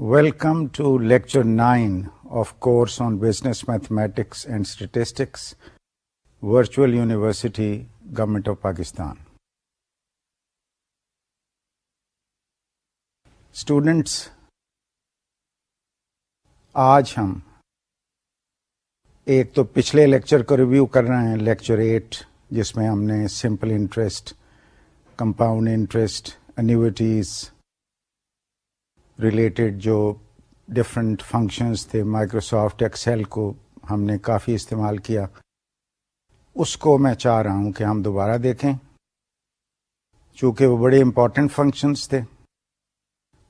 Welcome to lecture nine of course on business mathematics and statistics virtual university government of Pakistan students آج ہم ایک تو پچھلے lecture کو ریویو کر رہے ہیں لیکچر ایٹ جس میں ہم نے simple interest compound interest annuities related جو ڈفرینٹ فنکشنز تھے مائکروسافٹ ایکسل کو ہم نے کافی استعمال کیا۔ اس کو میں چاہ رہا ہوں کہ ہم دوبارہ دیکھیں۔ چونکہ وہ بڑے امپورٹنٹ فنکشنز تھے۔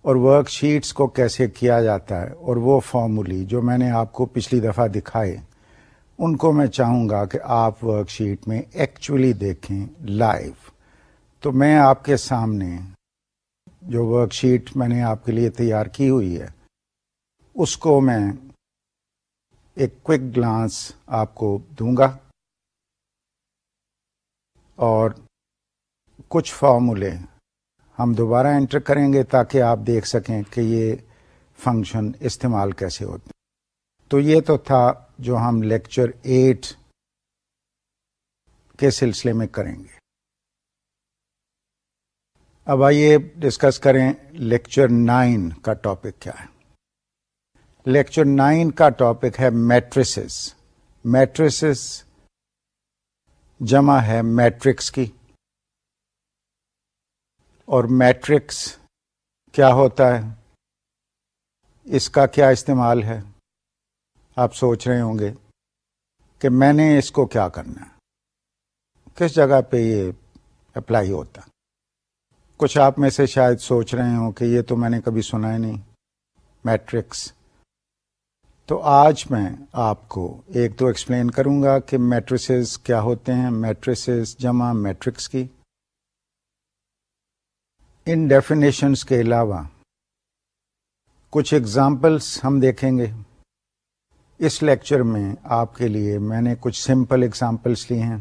اور ورک شیٹس کو کیسے کیا جاتا ہے اور وہ فارمولی جو میں نے آپ کو پچھلی دفعہ دکھائے، ان کو میں چاہوں گا کہ آپ ورک شیٹ میں ایکچولی دیکھیں لائیو تو میں آپ کے سامنے جو ورک شیٹ میں نے آپ کے لیے تیار کی ہوئی ہے، اس کو میں ایک کوک گلانس آپ کو دوں گا اور کچھ فارمولے ہم دوبارہ انٹر کریں گے تاکہ آپ دیکھ سکیں کہ یہ فنکشن استعمال کیسے ہوتے تو یہ تو تھا جو ہم لیکچر ایٹ کے سلسلے میں کریں گے۔ اب آئیے ڈسکس کریں لیکچر نائن کا ٹاپک کیا ہے۔ لیکچر نائن کا ٹاپک ہے میٹریسز میٹریسز جمع ہے میٹرکس کی۔ اور میٹرکس کیا ہوتا ہے؟ اس کا کیا استعمال ہے؟ آپ سوچ رہے ہوں گے کہ میں نے اس کو کیا کرنا ہے؟ کس جگہ پہ یہ اپلائی ہوتا؟ کچھ آپ میں سے شاید سوچ رہے ہوں کہ یہ تو میں نے کبھی سنا ہی نہیں۔ میٹرکس۔ تو آج میں آپ کو ایک تو ایکسپلین کروں گا کہ میٹریسز کیا ہوتے ہیں میٹریسز جمع میٹرکس کی۔ ان ڈیفینیشنس کے علاوہ کچھ ایگزامپلس ہم دیکھیں گے۔ اس لیکچر میں آپ کے لیے میں نے کچھ سمپل ایگزامپلس لی ہیں،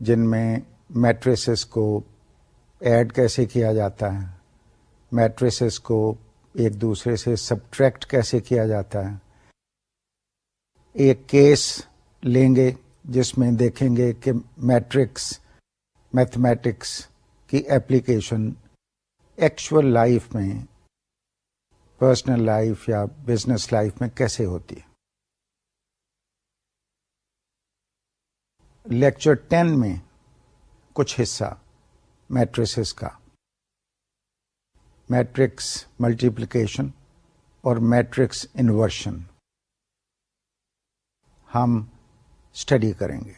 جن میں میٹریسز کو ایڈ کیسے کیا جاتا ہے؟ میٹریسز کو ایک دوسرے سے سبٹریکٹ کیسے کیا جاتا ہے؟ ایک کیس لیں گے جس میں دیکھیں گے کہ میٹرکس، میتھمیٹکس کی ایپلیکیشن ایکچوئل لائف میں، پرسنل لائف یا بزنس لائف میں کیسے ہوتی ہے؟ لیکچر ٹین میں کچھ حصہ۔ میٹریسز کا۔ میٹرکس ملٹیپلیکیشن اور میٹرکس انورشن ہم اسٹڈی کریں گے۔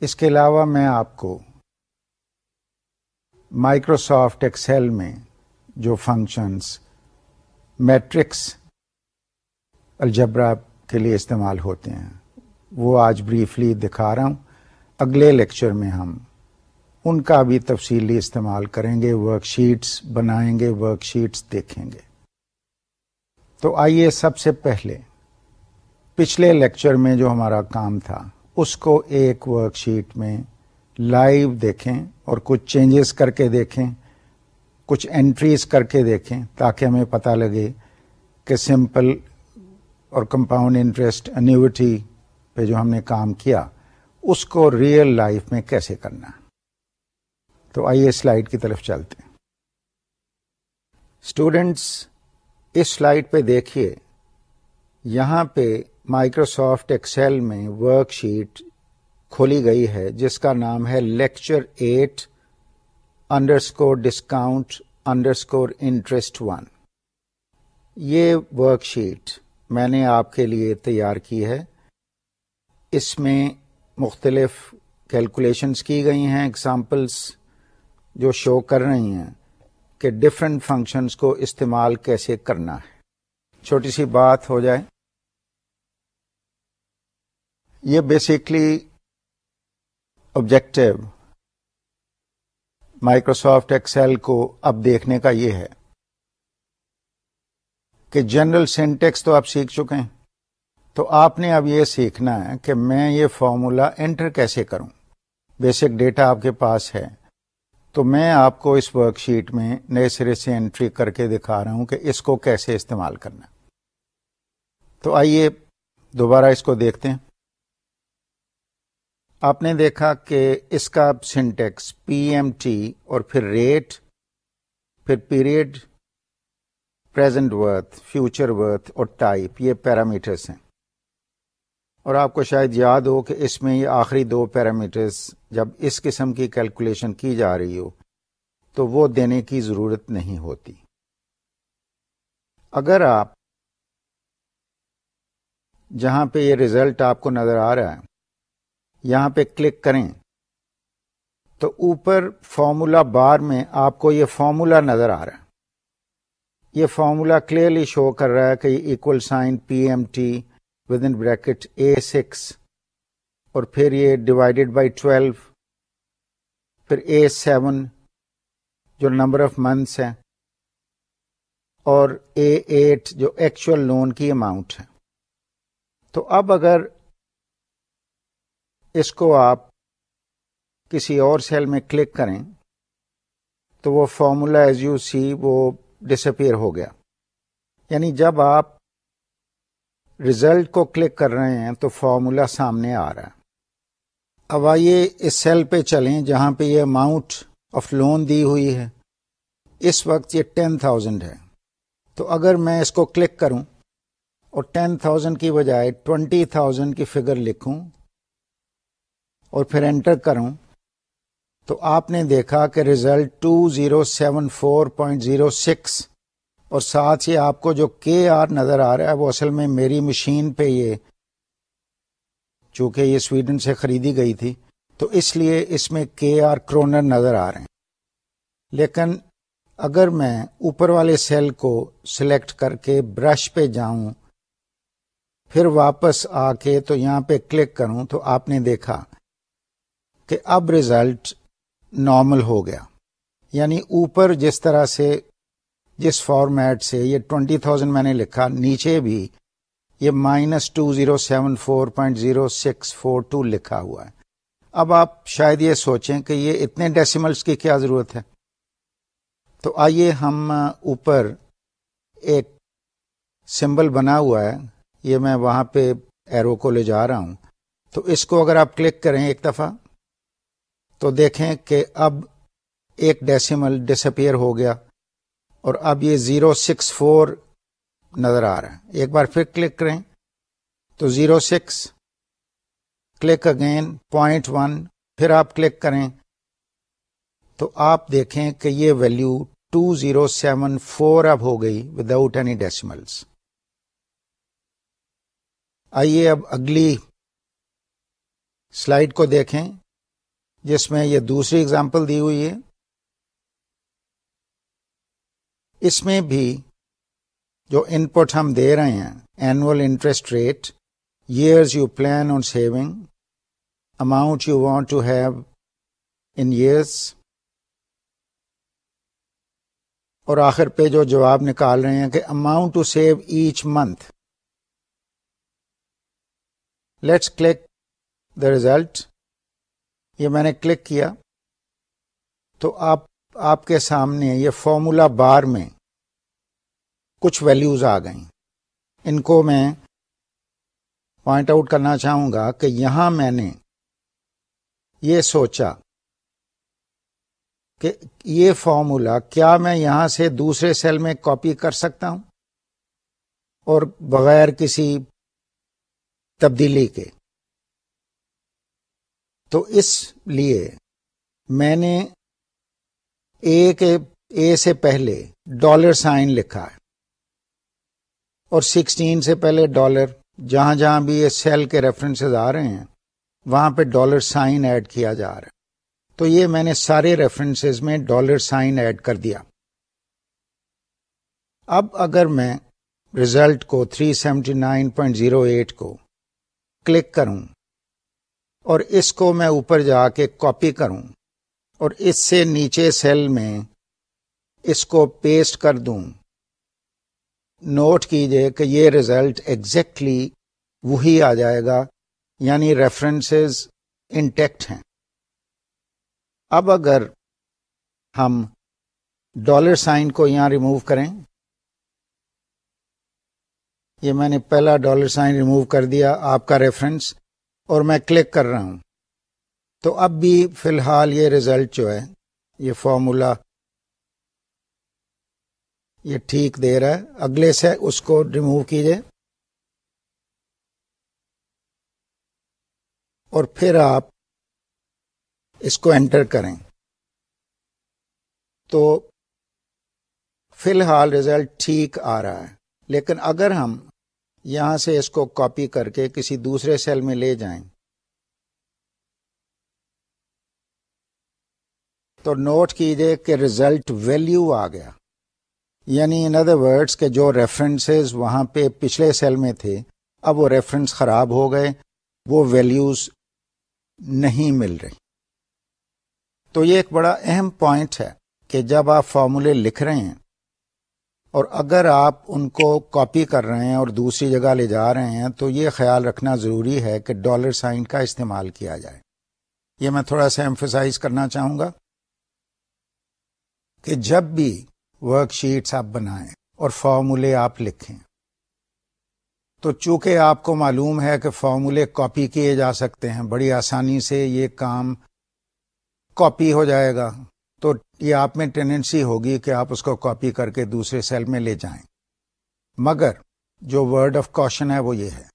اس کے علاوہ میں آپ کو مائکروسافٹ ایکسل میں جو فنکشنس میٹرکس الجبرا کے لیے استعمال ہوتے ہیں، وہ آج بریفلی دکھا رہا ہوں۔ اگلے لیکچر میں ہم ان کا بھی تفصیلی استعمال کریں گے ورک شیٹس بنائیں گے ورک شیٹس دیکھیں گے۔ تو آئیے سب سے پہلے، پچھلے لیکچر میں جو ہمارا کام تھا، اس کو ایک ورک شیٹ میں لائیو دیکھیں اور کچھ چینجز کر کے دیکھیں، کچھ انٹریز کر کے دیکھیں، تاکہ ہمیں پتہ لگے کہ سمپل اور کمپاؤنڈ انٹرسٹ انیوٹی پہ جو ہم نے کام کیا، اس کو ریئل لائف میں کیسے کرنا۔ ہے تو آئیے سلائڈ کی طرف چلتے ہیں۔ اسٹوڈینٹس اس سلائڈ پہ دیکھیے۔ یہاں پہ مائکروسافٹ ایکسل میں ورک شیٹ کھولی گئی ہے، جس کا نام ہے lecture eight underscore discount underscore interest one یہ ورک شیٹ میں نے آپ کے لیے تیار کی ہے۔ اس میں مختلف کیلکولیشنس کی گئی ہیں اگزامپلس جو شو کر رہی ہیں کہ ڈفرینٹ فنکشنس کو استعمال کیسے کرنا ہے۔ چھوٹی سی بات ہو جائے۔ یہ بیسکلی آبجیکٹو مائکروسافٹ ایکسل کو اب دیکھنے کا یہ ہے کہ جنرل سینٹیکس تو آپ سیکھ چکے ہیں۔ تو آپ نے اب یہ سیکھنا ہے کہ میں یہ فارمولا انٹر کیسے کروں۔ بیسک ڈیٹا آپ کے پاس ہے۔ تو میں آپ کو اس ورک شیٹ میں نئے سرے سے انٹری کر کے دکھا رہا ہوں کہ اس کو کیسے استعمال کرنا تو آئیے دوبارہ اس کو دیکھتے ہیں۔ آپ نے دیکھا کہ اس کا سنٹیکس پی ایم ٹی اور پھر ریٹ پھر period present worth future worth اور ٹائپ یہ پیرامیٹرس ہیں۔ اور آپ کو شاید یاد ہو کہ اس میں یہ آخری دو پیرامیٹرس جب اس قسم کی کیلکولیشن کی جا رہی ہو، تو وہ دینے کی ضرورت نہیں ہوتی۔ اگر آپ جہاں پہ یہ ریزلٹ آپ کو نظر آ رہا ہے، یہاں پہ کلک کریں، تو اوپر فارمولا بار میں آپ کو یہ فارمولا نظر آ رہا ہے۔ یہ فارمولا کلیئرلی شو کر رہا ہے کہ یہ equal sign P M T with in bracket A six اور پھر یہ ڈیوائڈیڈ بائی ٹویلو پھر اے سیون جو نمبر آف منتھس ہیں. اور اے ایٹ جو ایکچوئل لون کی اماؤنٹ ہے. تو اب اگر اس کو آپ کسی اور سیل میں کلک کریں، تو وہ فارمولا ایز یو سی وہ ڈسپیئر ہو گیا. یعنی جب آپ ریزلٹ کو کلک کر رہے ہیں تو فارمولا سامنے آ رہا ہے۔ اب آئیے اس سیل پہ چلیں جہاں پہ یہ اماؤنٹ آف لون دی ہوئی ہے۔ اس وقت یہ ٹین تھاؤزینڈ ہے۔ تو اگر میں اس کو کلک کروں اور ٹین تھاؤزینڈ کی بجائے ٹوینٹی تھاؤزینڈ کی فگر لکھوں اور پھر انٹر کروں تو آپ نے دیکھا کہ result two zero seven four point zero six اور ساتھ ہی آپ کو جو کے آر نظر آ رہا ہے، وہ اصل میں میری مشین پہ یہ، چونکہ یہ سویڈن سے خریدی گئی تھی، تو اس لیے اس میں کے آر کرونر نظر آ رہے ہیں۔ لیکن اگر میں اوپر والے سیل کو سلیکٹ کر کے برش پہ جاؤں، پھر واپس آ کے تو یہاں پہ کلک کروں تو آپ نے دیکھا کہ اب ریزلٹ نارمل ہو گیا۔ یعنی اوپر جس طرح سے جس فارمیٹ سے یہ ٹوینٹی تھاؤزینڈ میں نے لکھا، نیچے بھی یہ minus two zero seven four point zero six four two لکھا ہوا ہے۔ اب آپ شاید یہ سوچیں کہ یہ اتنے ڈیسیملس کی کیا ضرورت ہے۔ تو آئیے ہم اوپر ایک سمبل بنا ہوا ہے۔ یہ میں وہاں پہ ایرو کو لے جا رہا ہوں۔ تو اس کو اگر آپ کلک کریں ایک دفعہ، تو دیکھیں کہ اب ایک ڈیسیمل ڈسپیئر ہو گیا۔ اور اب یہ زیرو سکس فور نظر آ رہا ہے۔ ایک بار پھر کلک کریں۔ تو zero six, click again, point one, پھر آپ کلک کریں۔ تو آپ دیکھیں کہ یہ value two zero seven four اب ہو گئی وداؤٹ اینی ڈیسیملس آئیے اب اگلی سلائڈ کو دیکھیں، جس میں یہ دوسری اگزامپل دی ہوئی ہے۔ اس میں بھی جو ان پٹ ہم دے رہے ہیں annual interest rate years you plan on saving amount you want to have in years اور آخر پہ جو جواب نکال رہے ہیں کہ amount to save each month let's click the result یہ میں نے کلک کیا تو آپ آپ کے سامنے یہ فارمولا بار میں کچھ ویلیوز آ گئیں۔ ان کو میں پوائنٹ آؤٹ کرنا چاہوں گا کہ یہاں میں نے یہ سوچا کہ یہ فارمولا کیا میں یہاں سے دوسرے سیل میں کاپی کر سکتا ہوں اور بغیر کسی تبدیلی کے۔ تو اس لیے میں نے اے کے اے سے پہلے ڈالر سائن لکھا ہے اور سکسٹین سے پہلے ڈالر، جہاں جہاں بھی یہ سیل کے ریفرنس آ رہے ہیں، وہاں پہ ڈالر سائن ایڈ کیا جا رہا ہے۔ تو یہ میں نے سارے ریفرنسز میں ڈالر سائن ایڈ کر دیا۔ اب اگر میں ریزلٹ کو 379.08 کو کلک کروں اور اس کو میں اوپر جا کے کاپی کروں اور اس سے نیچے سیل میں اس کو پیسٹ کر دوں۔ نوٹ کیجیے کہ یہ ریزلٹ ایگزیکٹلی وہی آ جائے گا یعنی ریفرنسز انٹیکٹ ہیں۔ اب اگر ہم ڈالر سائن کو یہاں ریموو کریں، یہ میں نے پہلا ڈالر سائن ریموو کر دیا آپ کا ریفرنس اور میں کلک کر رہا ہوں۔ تو اب بھی فی الحال یہ ریزلٹ جو ہے، یہ فارمولا یہ ٹھیک دے رہا ہے۔ اگلے سے اس کو ریموو کیجیے۔ اور پھر آپ اس کو انٹر کریں۔ تو فی الحال ریزلٹ ٹھیک آ رہا ہے۔ لیکن اگر ہم یہاں سے اس کو کاپی کر کے کسی دوسرے سیل میں لے جائیں تو نوٹ کیجیے کہ ریزلٹ ویلیو آ گیا۔ یعنی ان ادر ورڈس کے جو ریفرنسز وہاں پہ پچھلے سیل میں تھے، اب وہ ریفرنس خراب ہو گئے، وہ ویلیوز نہیں مل رہی۔ تو یہ ایک بڑا اہم پوائنٹ ہے کہ جب آپ فارمولے لکھ رہے ہیں اور اگر آپ ان کو کاپی کر رہے ہیں اور دوسری جگہ لے جا رہے ہیں، تو یہ خیال رکھنا ضروری ہے کہ ڈالر سائن کا استعمال کیا جائے۔ یہ میں تھوڑا سا ایمفسائز کرنا چاہوں گا۔ کہ جب بھی ورک شیٹس آپ بنائیں اور فارمولے آپ لکھیں، تو چونکہ آپ کو معلوم ہے کہ فارمولے کاپی کیے جا سکتے ہیں، بڑی آسانی سے یہ کام کاپی ہو جائے گا، تو یہ آپ میں ٹینڈنسی ہوگی کہ آپ اس کو کاپی کر کے دوسرے سیل میں لے جائیں۔ مگر جو ورڈ آف کوشن ہے وہ یہ ہے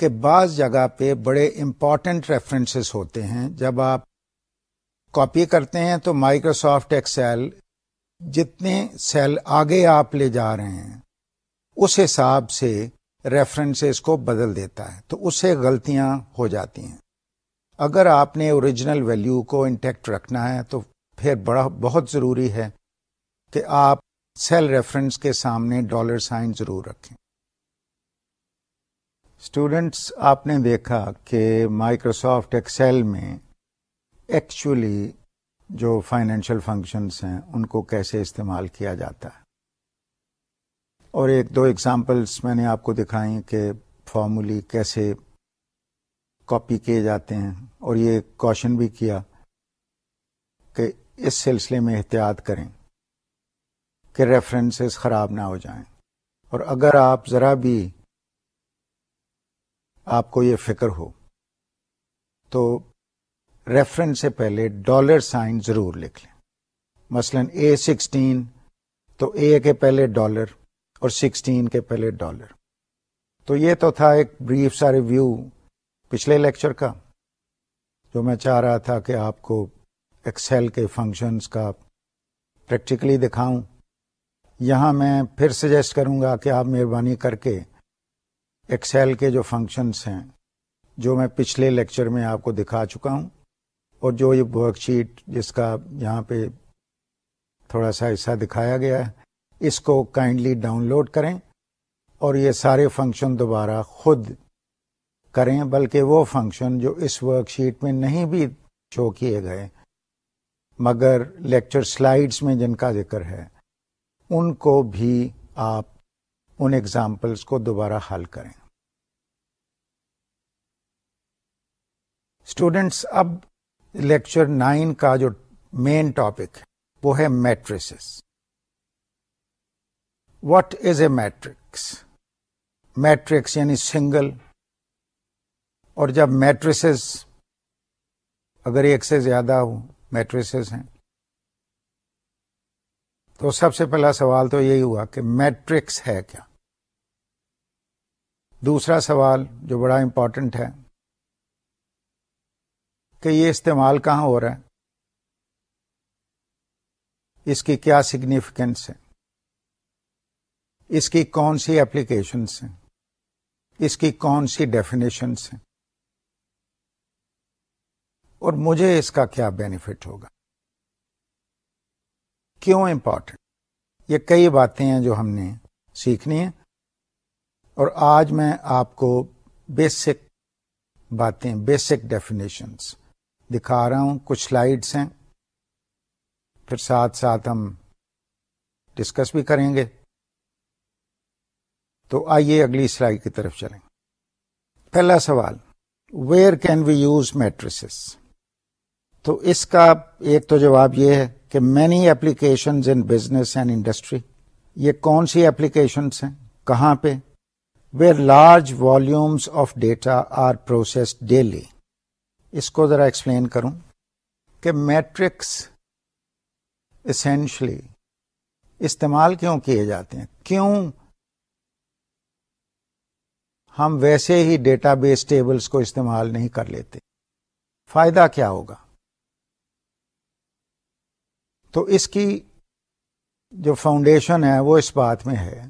کہ بعض جگہ پہ بڑے امپورٹنٹ ریفرنسز ہوتے ہیں جب آپ کاپی کرتے ہیں تو مائکروسافٹ ایکسل جتنے سیل آگے آپ لے جا رہے ہیں، اس حساب سے ریفرنسز کو بدل دیتا ہے، تو اس سے غلطیاں ہو جاتی ہیں۔ اگر آپ نے اوریجنل ویلیو کو انٹیکٹ رکھنا ہے تو پھر بڑا، بہت ضروری ہے کہ آپ سیل ریفرنس کے سامنے ڈالر سائن ضرور رکھیں۔ اسٹوڈینٹس آپ نے دیکھا کہ مائکروسافٹ ایکسل میں ایکچولی جو فائنینشیل فنکشنس ہیں، ان کو کیسے استعمال کیا جاتا ہے؟ اور ایک دو ایگزامپلس میں نے آپ کو دکھائی کہ فارمولی کیسے کاپی کیے جاتے ہیں، اور یہ کوشچن بھی کیا کہ اس سلسلے میں احتیاط کریں کہ ریفرنسز خراب نہ ہو جائیں۔ اور اگر آپ ذرا بھی آپ کو یہ فکر ہو، تو ریفرنس سے پہلے ڈالر سائن ضرور لکھ لیں۔ مثلا اے سکسٹین تو اے کے پہلے ڈالر اور سکسٹین کے پہلے ڈالر تو یہ تو تھا ایک بریف سا ریویو پچھلے لیکچر کا، جو میں چاہ رہا تھا کہ آپ کو ایکسل کے فنکشنز کا پریکٹیکلی دکھاؤں۔ یہاں میں پھر سجیسٹ کروں گا کہ آپ مہربانی کر کے ایکسل کے جو فنکشنز ہیں، جو میں پچھلے لیکچر میں آپ کو دکھا چکا ہوں اور جو یہ ورک شیٹ جس کا یہاں پہ تھوڑا سا حصہ دکھایا گیا ہے، اس کو کائنڈلی ڈاؤن لوڈ کریں اور یہ سارے فنکشن دوبارہ خود کریں، بلکہ وہ فنکشن جو اس ورک شیٹ میں نہیں بھی شو کیے گئے، مگر لیکچر سلائیڈس میں جن کا ذکر ہے، ان کو بھی آپ ان ایگزامپلس کو دوبارہ حل کریں۔ اسٹوڈینٹس اب لیکچر نائن کا جو مین ٹاپک وہ ہے matrices what is a matrix matrix یعنی سنگل اور جب میٹریسز اگر ایک سے زیادہ ہو میٹریسز ہیں۔ تو سب سے پہلا سوال تو یہی ہوا کہ میٹرکس ہے کیا؟ دوسرا سوال جو بڑا امپورٹنٹ ہے کہ یہ استعمال کہاں ہو رہا ہے؟ اس کی کیا سگنیفیکینس ہے؟ اس کی کون سی ایپلیکیشنس ہیں؟ اس کی کون سی ڈیفینیشنس ہیں؟ اور مجھے اس کا کیا بینیفٹ ہوگا؟ کیوں امپورٹنٹ یہ کئی باتیں ہیں جو ہم نے سیکھنی ہیں، اور آج میں آپ کو بیسک باتیں بیسک ڈیفینیشنس دکھا رہا ہوں، کچھ سلائیڈس ہیں۔ پھر ساتھ ساتھ ہم ڈسکس بھی کریں گے۔ تو آئیے اگلی سلائیڈ کی طرف چلیں۔ پہلا سوال where can we use matrices تو اس کا ایک تو جواب یہ ہے کہ many applications in business and industry یہ کون سی ایپلیکیشنس ہیں؟ کہاں پہ؟ Where large volumes of data are process daily اس کو ذرا ایکسپلین کروں کہ میٹرکس اسینشلی استعمال کیوں کیے جاتے ہیں؟ کیوں ہم ویسے ہی ڈیٹا بیس ٹیبلز کو استعمال نہیں کر لیتے؟ فائدہ کیا ہوگا؟ تو اس کی جو فاؤنڈیشن ہے وہ اس بات میں ہے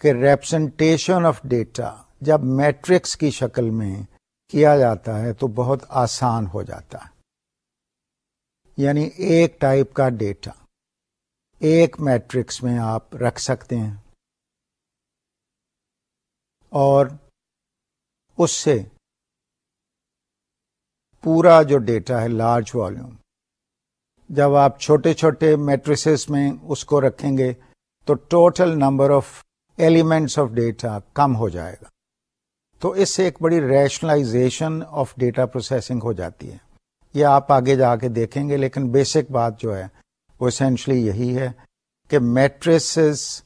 کہ ریپرزنٹیشن آف ڈیٹا جب میٹرکس کی شکل میں کیا جاتا ہے تو بہت آسان ہو جاتا ہے۔ یعنی ایک ٹائپ کا ڈیٹا، ایک میٹرکس میں آپ رکھ سکتے ہیں۔ اور اس سے پورا جو ڈیٹا ہے لارج والیوم جب آپ چھوٹے چھوٹے میٹریسز میں اس کو رکھیں گے تو total number of elements of data کم ہو جائے گا۔ تو اس سے ایک بڑی ریشنلائزیشن آف ڈیٹا پروسیسنگ ہو جاتی ہے۔ یہ آپ آگے جا کے دیکھیں گے، لیکن بیسک بات جو ہے، وہ اسینشلی یہی ہے کہ میٹریسز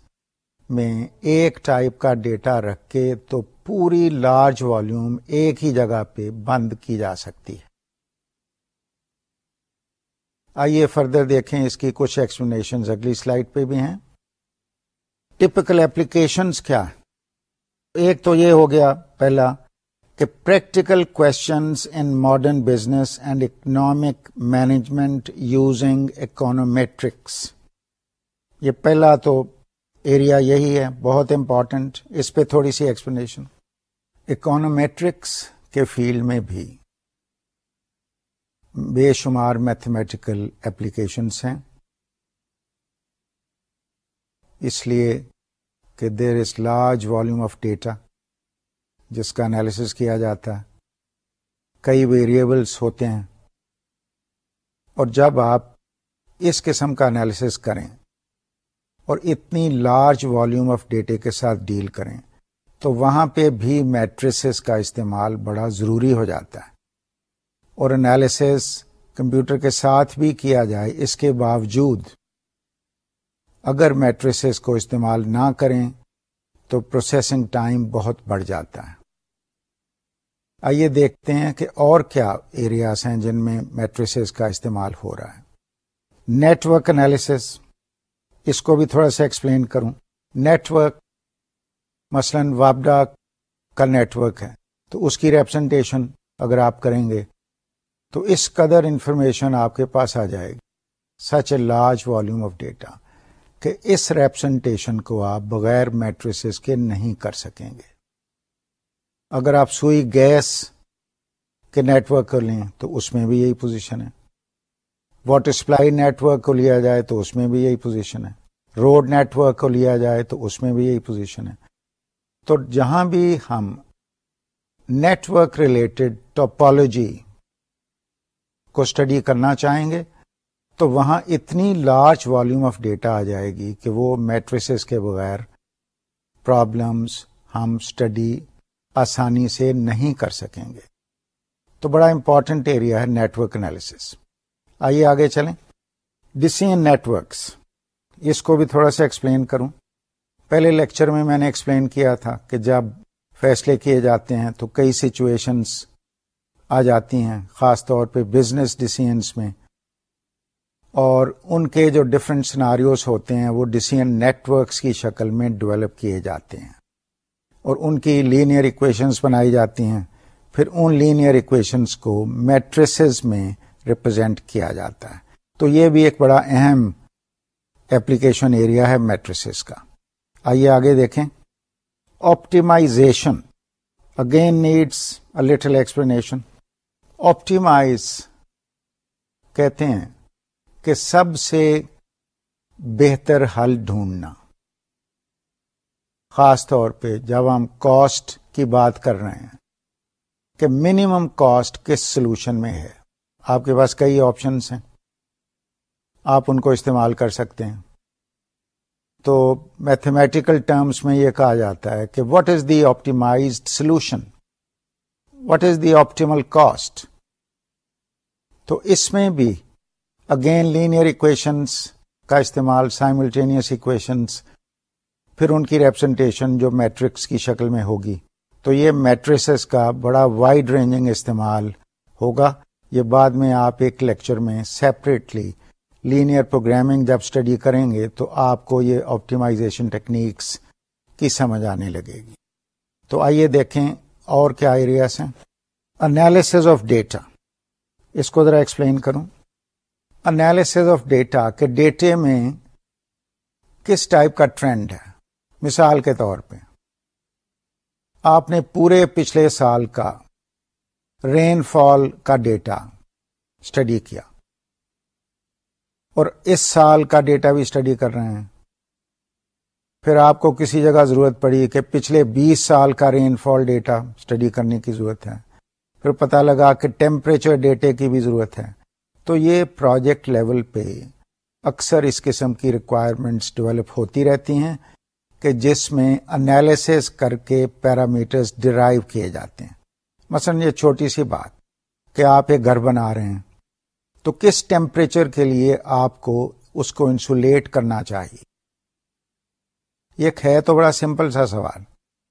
میں ایک ٹائپ کا ڈیٹا رکھ کے تو پوری لارج والیوم ایک ہی جگہ پہ بند کی جا سکتی ہے۔ آئیے فردر دیکھیں، اس کی کچھ ایکسپلینیشن اگلی سلائڈ پہ بھی ہیں۔ ٹپکل ایپلیکیشنس کیا ایک تو یہ ہو گیا پہلا کہ practical questions in modern business and economic management using econometrics یہ پہلا تو ایریا یہی ہے، بہت امپورٹنٹ اس پہ تھوڑی سی ایکسپلینیشن اکانومیٹرکس کے فیلڈ میں بھی بے شمار میتھمیٹیکل ایپلیکیشنس ہیں۔ اس لیے کہ there is large volume of data جس کا انالیس کیا جاتا ہے۔ کئی ویریبلس ہوتے ہیں۔ اور جب آپ اس قسم کا انالیس کریں اور اتنی لارج والیوم آف ڈیٹے کے ساتھ ڈیل کریں، تو وہاں پہ بھی میٹریسز کا استعمال بڑا ضروری ہو جاتا ہے۔ اور انالیسس کمپیوٹر کے ساتھ بھی کیا جائے، اس کے باوجود اگر میٹریسز کو استعمال نہ کریں تو پروسیسنگ ٹائم بہت بڑھ جاتا ہے۔ آئیے دیکھتے ہیں کہ اور کیا ایریاز ہیں جن میں میٹریسز کا استعمال ہو رہا ہے۔ نیٹورک انالیسس، اس کو بھی تھوڑا سا ایکسپلین کروں۔ نیٹورک، مثلا وابڈا کا نیٹورک ہے، تو اس کی ریپرزنٹیشن اگر آپ کریں گے تو اس قدر انفارمیشن آپ کے پاس آ جائے گی۔ Such a large volume of data. کہ اس ریپرزنٹیشن کو آپ بغیر میٹریس کے نہیں کر سکیں گے۔ اگر آپ سوئی گیس کے نیٹورک کو لیں تو اس میں بھی یہی پوزیشن ہے۔ واٹر سپلائی نیٹورک کو لیا جائے تو اس میں بھی یہی پوزیشن ہے۔ روڈ نیٹورک کو لیا جائے تو اس میں بھی یہی پوزیشن ہے۔ تو جہاں بھی ہم نیٹورک ریلیٹڈ ٹوپالوجی کو اسٹڈی کرنا چاہیں گے تو وہاں اتنی لارج والیوم آف ڈیٹا آ جائے گی کہ وہ میٹریسز کے بغیر پرابلمس ہم اسٹڈی آسانی سے نہیں کر سکیں گے۔ تو بڑا امپورٹنٹ ایریا ہے نیٹورک انالیس آئیے آگے چلیں۔ ڈسین نیٹورکس اس کو بھی تھوڑا سا ایکسپلین کروں۔ پہلے لیکچر میں میں نے ایکسپلین کیا تھا کہ جب فیصلے کیے جاتے ہیں تو کئی سچویشنس آ جاتی ہیں، خاص طور پہ بزنس ڈسیزنس میں۔ اور ان کے جو ڈفرینٹ سناریوز ہوتے ہیں، وہ ڈسیزن نیٹورکس کی شکل میں ڈیولپ کیے جاتے ہیں اور ان کی لینئر اکویشنس بنائی جاتی ہیں۔ پھر ان لینئر اکویشنس کو میٹریسز میں ریپرزینٹ کیا جاتا ہے۔ تو یہ بھی ایک بڑا اہم ایپلیکیشن ایریا ہے میٹریسز کا۔ آئیے آگے دیکھیں۔ Optimisation again needs a little explanation optimise کہتے ہیں کہ سب سے بہتر حل ڈھونڈنا۔ خاص طور پہ جب ہم کاسٹ کی بات کر رہے ہیں کہ منیمم کاسٹ کس سولوشن میں ہے۔ آپ کے پاس کئی آپشنس ہیں۔ آپ ان کو استعمال کر سکتے ہیں۔ تو میتھمیٹیکل ٹرمس میں یہ کہا جاتا ہے کہ what is the optimized solution what is the optimal cost تو اس میں بھی اگین لینئر اکویشنس کا استعمال سائملٹینئس اکویشنس پھر ان کی ریپرزنٹیشن جو میٹرکس کی شکل میں ہوگی تو یہ میٹریسز کا بڑا وائڈ رینجنگ استعمال ہوگا یہ بعد میں آپ ایک لیکچر میں سیپریٹلی لینئر پروگرامنگ جب اسٹڈی کریں گے تو آپ کو یہ آپٹیمائزیشن ٹیکنیکس کی سمجھ آنے لگے گی تو آئیے دیکھیں اور کیا ایریاز ہیں انالیس آف ڈیٹا اس کو ذرا ایکسپلین کروں انالیس آف ڈیٹا کہ ڈیٹے میں کس ٹائپ کا ٹرینڈ ہے۔ مثال کے طور پہ، آپ نے پورے پچھلے سال کا رین فال کا ڈیٹا اسٹڈی کیا۔ اور اس سال کا ڈیٹا بھی اسٹڈی کر رہے ہیں۔ پھر آپ کو کسی جگہ ضرورت پڑی کہ پچھلے بیس سال کا رین فال ڈیٹا اسٹڈی کرنے کی ضرورت ہے۔ پھر پتا لگا کہ ٹیمپریچر ڈیٹے کی بھی ضرورت ہے۔ تو یہ پروجیکٹ لیول پہ اکثر اس قسم کی ریکوائرمنٹس ڈیولپ ہوتی رہتی ہیں کہ جس میں انالیسس کر کے پیرامیٹرز ڈرائیو کیے جاتے ہیں۔ مثلا یہ چھوٹی سی بات کہ آپ ایک گھر بنا رہے ہیں، تو کس ٹیمپریچر کے لیے آپ کو اس کو انسولیٹ کرنا چاہیے؟ یہ ہے تو بڑا سمپل سا سوال،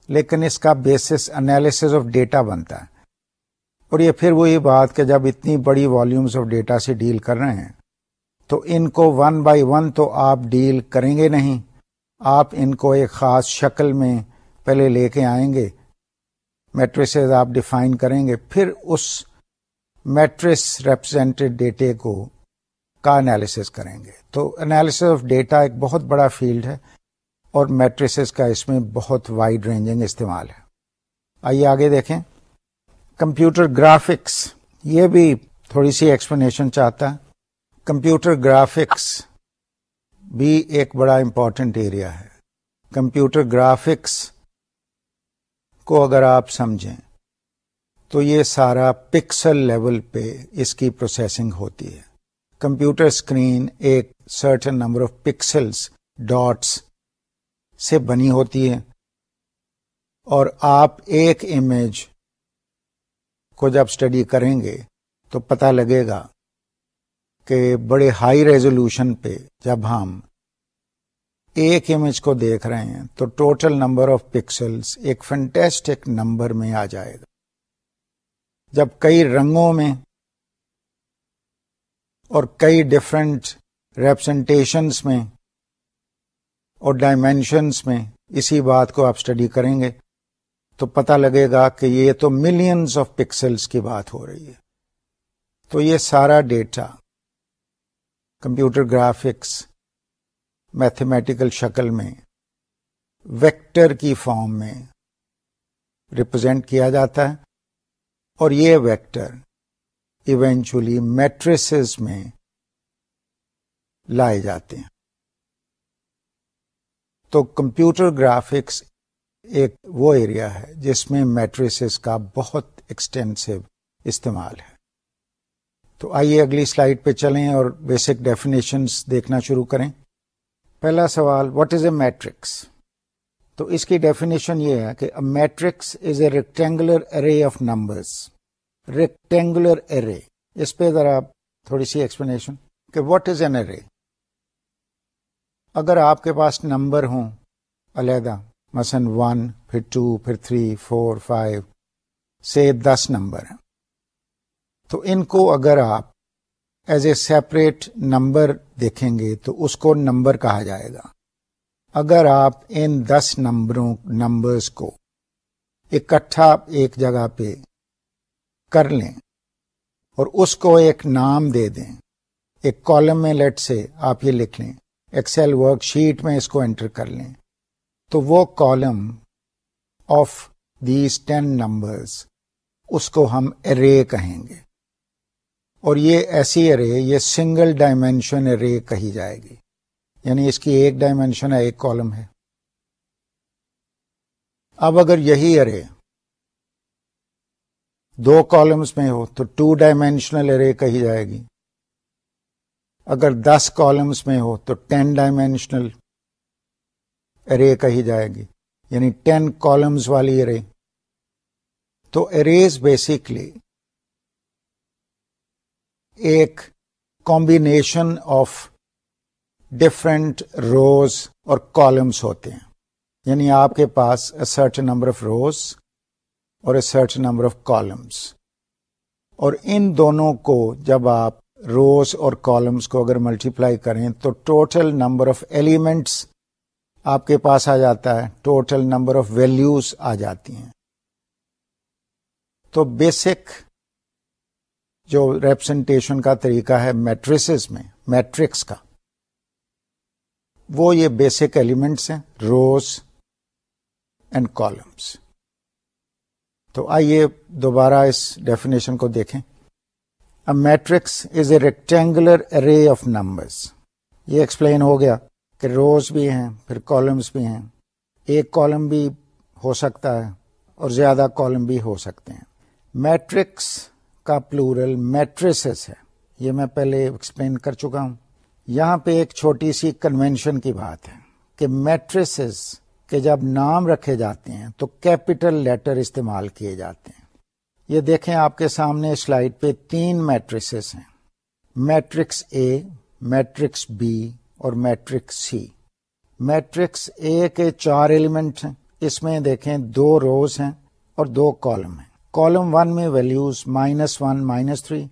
لیکن اس کا بیسس انالیس آف ڈیٹا بنتا ہے۔ اور یہ پھر وہی بات کہ جب اتنی بڑی والیومس آف ڈیٹا سے ڈیل کر رہے ہیں، تو ان کو ون بائی ون تو آپ ڈیل کریں گے نہیں۔ آپ ان کو ایک خاص شکل میں پہلے لے کے آئیں گے۔ میٹریسز آپ ڈیفائن کریں گے۔ پھر اس میٹرس ریپرزینٹیڈ ڈیٹے کو کا انالیس کریں گے۔ تو انالیس آف ڈیٹا ایک بہت بڑا فیلڈ ہے اور میٹریسز کا اس میں بہت وائڈ رینجنگ استعمال ہے۔ آئیے آگے دیکھیں۔ کمپیوٹر گرافکس، یہ بھی تھوڑی سی ایکسپلینیشن چاہتا ہے۔ کمپیوٹر گرافکس بھی ایک بڑا امپورٹنٹ ایریا ہے۔ کمپیوٹر گرافکس کو اگر آپ سمجھیں، تو یہ سارا پکسل لیول پہ اس کی پروسیسنگ ہوتی ہے۔ کمپیوٹر اسکرین ایک certain number of pixels dots سے بنی ہوتی ہے۔ اور آپ ایک امیج کو جب اسٹڈی کریں گے تو پتا لگے گا کہ بڑے ہائی ریزولوشن پہ جب ہم ایک امیج کو دیکھ رہے ہیں تو ٹوٹل نمبر آف پکسلس ایک فنٹیسٹک نمبر میں آ جائے گا۔ جب کئی رنگوں میں اور کئی ڈفرینٹ ریپرزنٹیشنس میں اور ڈائمینشنس میں اسی بات کو آپ اسٹڈی کریں گے تو پتہ لگے گا کہ یہ تو ملینز آف پکسلس کی بات ہو رہی ہے۔ تو یہ سارا ڈیٹا کمپیوٹر گرافکس میتھمیٹیکل شکل میں ویکٹر کی فارم میں ریپرزینٹ کیا جاتا ہے۔ اور یہ ویکٹر ایونچولی میٹریسز میں لائے جاتے ہیں۔ تو کمپیوٹر گرافکس ایک وہ ایریا ہے جس میں میٹریسز کا بہت ایکسٹینسو استعمال ہے۔ تو آئیے اگلی سلائیڈ پہ چلیں اور بیسک ڈیفینیشنس دیکھنا شروع کریں۔ پہلا سوال واٹ از اے میٹرکس تو اس کی ڈیفینیشن یہ ہے کہ matrix is a rectangular array of numbers rectangular array اس پہ ذرا تھوڑی سی ایکسپلینیشن کہ واٹ از این ارے اگر آپ کے پاس نمبر ہوں، علیحدہ۔ مثلا ون، پھر ٹو، پھر تھری، فور، فائیو، سے دس نمبر ہیں۔ تو ان کو اگر آپ ایز اے سیپریٹ نمبر دیکھیں گے تو اس کو نمبر کہا جائے گا۔ اگر آپ ان دس نمبروں، نمبرز کو اکٹھا ایک جگہ پہ کر لیں اور اس کو ایک نام دے دیں، ایک کالم میں لیٹ سے آپ یہ لکھ لیں، ایکسل ورک شیٹ میں اس کو انٹر کر لیں۔ تو وہ column of these ten numbers, اس کو ہم ارے کہیں گے۔ اور یہ ایسی ارے، یہ سنگل ڈائمینشن ارے کہی جائے گی۔ یعنی اس کی ایک ڈائمینشن ہے ایک کالم ہے۔ اب اگر یہی ارے دو کالمس میں ہو، تو ٹو ڈائمینشنل ارے کہی جائے گی۔ اگر دس کالمس میں ہو، تو ٹین ڈائمینشنل۔ ارے کہی جائے گی۔ یعنی ٹین کالمز والی ارے تو اریز بیسکلی ایک کمبینیشن آف ڈفرینٹ روز اور کالمس ہوتے ہیں۔ یعنی آپ کے پاس a certain number of rows اور a certain number of columns اور ان دونوں کو جب آپ روز اور کالمس کو اگر ملٹیپلائی کریں تو ٹوٹل نمبر آف ایلیمنٹس آپ کے پاس آ جاتا ہے۔ ٹوٹل نمبر آف ویلوز آ جاتی ہیں۔ تو بیسک جو ریپرزنٹیشن کا طریقہ ہے میٹریس میں میٹرکس کا، وہ یہ بیسک ایلیمنٹس ہیں روز اینڈ کالمس تو آئیے دوبارہ اس ڈیفینیشن کو دیکھیں۔ Matrix is a rectangular array of numbers یہ ایکسپلین ہو گیا۔ کہ روز بھی ہیں، پھر کالمس بھی ہیں۔ ایک کالم بھی ہو سکتا ہے اور زیادہ کالم بھی ہو سکتے ہیں۔ میٹرکس کا پلورل میٹریسز ہے۔ یہ میں پہلے ایکسپلین کر چکا ہوں۔ یہاں پہ ایک چھوٹی سی کنوینشن کی بات ہے کہ میٹریسز کے جب نام رکھے جاتے ہیں تو کیپٹل لیٹر استعمال کیے جاتے ہیں۔ یہ دیکھیں آپ کے سامنے سلائڈ پہ تین میٹریسز ہیں۔ میٹرکس اے میٹرکس بی اور میٹرکس سی۔ میٹرکس اے کے چار ایلیمنٹ ہیں۔ اس میں دیکھیں دو روز ہیں اور دو کالم ہیں۔ کالم ون میں values minus one minus three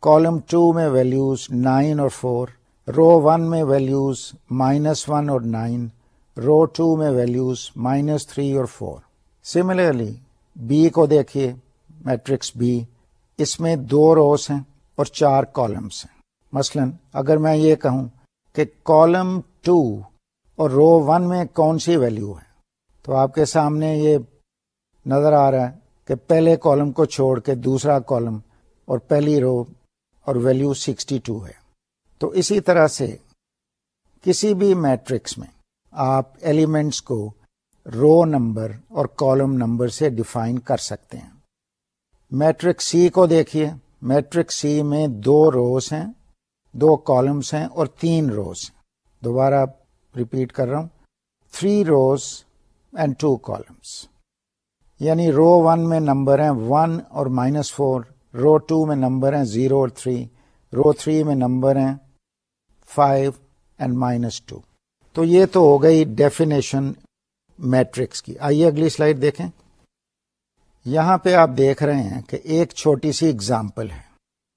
column two میں ویلیوز نائن اور فور رو ون میں ویلیوز مائنس ون اور نائن رو ٹو میں ویلیوز مائنس تھری اور فور سملرلی بی کو دیکھیے۔ میٹرکس بی اس میں دو روز ہیں اور چار کالمس ہیں۔ مثلا اگر میں یہ کہوں کہ کالم ٹو اور رو ون میں کون سی ویلو ہے؟ تو آپ کے سامنے یہ نظر آ رہا ہے کہ پہلے کالم کو چھوڑ کے دوسرا کالم اور پہلی رو اور ویلو سکسٹی ٹو ہے۔ تو اسی طرح سے کسی بھی میٹرکس میں آپ ایلیمنٹس کو رو نمبر اور کالم نمبر سے ڈیفائن کر سکتے ہیں۔ میٹرک سی کو دیکھیے۔ میٹرک سی میں دو روز ہیں۔ دو کالمس ہیں اور تین روز دوبارہ ریپیٹ کر رہا ہوں۔ Three rows and two columns یعنی رو ون میں نمبر ہیں ون اور مائنس فور رو ٹو میں نمبر ہیں زیرو اور تھری رو تھری میں نمبر ہیں فائیو اینڈ مائنس ٹو تو یہ تو ہو گئی ڈیفینیشن میٹرکس کی۔ آئیے اگلی سلائڈ دیکھیں۔ یہاں پہ آپ دیکھ رہے ہیں کہ ایک چھوٹی سی اگزامپل ہے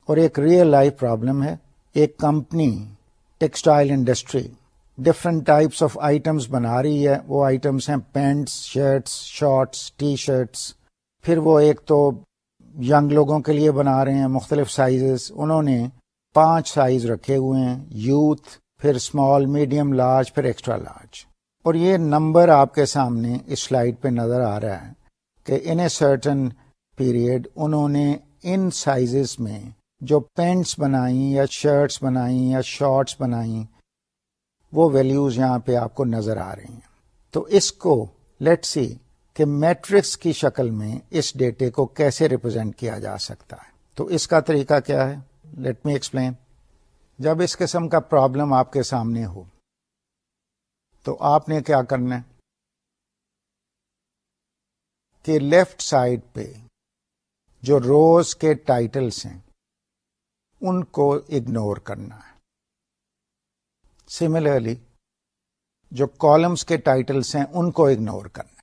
اور ایک ریئل لائف پرابلم ہے۔ ایک company textile industry different types of items بنا رہی ہے وہ آئٹمس ہیں pants shirts shorts T shirts پھر وہ ایک تو ینگ لوگوں کے لیے بنا رہے ہیں مختلف سائزز انہوں نے پانچ سائز رکھے ہوئے ہیں یوتھ پھر اسمال میڈیم لارج پھر ایکسٹرا لارج اور یہ نمبر آپ کے سامنے اس سلائڈ پہ نظر آ رہا ہے کہ ان اے سرٹن پیریڈ انہوں نے ان سائزز میں جو پینٹس بنائیں یا شرٹس بنائیں یا شارٹس بنائیں، وہ ویلیوز یہاں پہ آپ کو نظر آ رہی ہیں۔ تو اس کو لیٹ سی کہ میٹرکس کی شکل میں اس ڈیٹے کو کیسے ریپرزینٹ کیا جا سکتا ہے۔ تو اس کا طریقہ کیا ہے؟ لیٹ می ایکسپلین جب اس قسم کا پرابلم آپ کے سامنے ہو، تو آپ نے کیا کرنا ہے؟ کہ لیفٹ سائڈ پہ جو روز کے ٹائٹلس ہیں ان کو اگنور کرنا ہے۔ سملرلی جو کالمس کے ٹائٹلس ہیں ان کو اگنور کرنا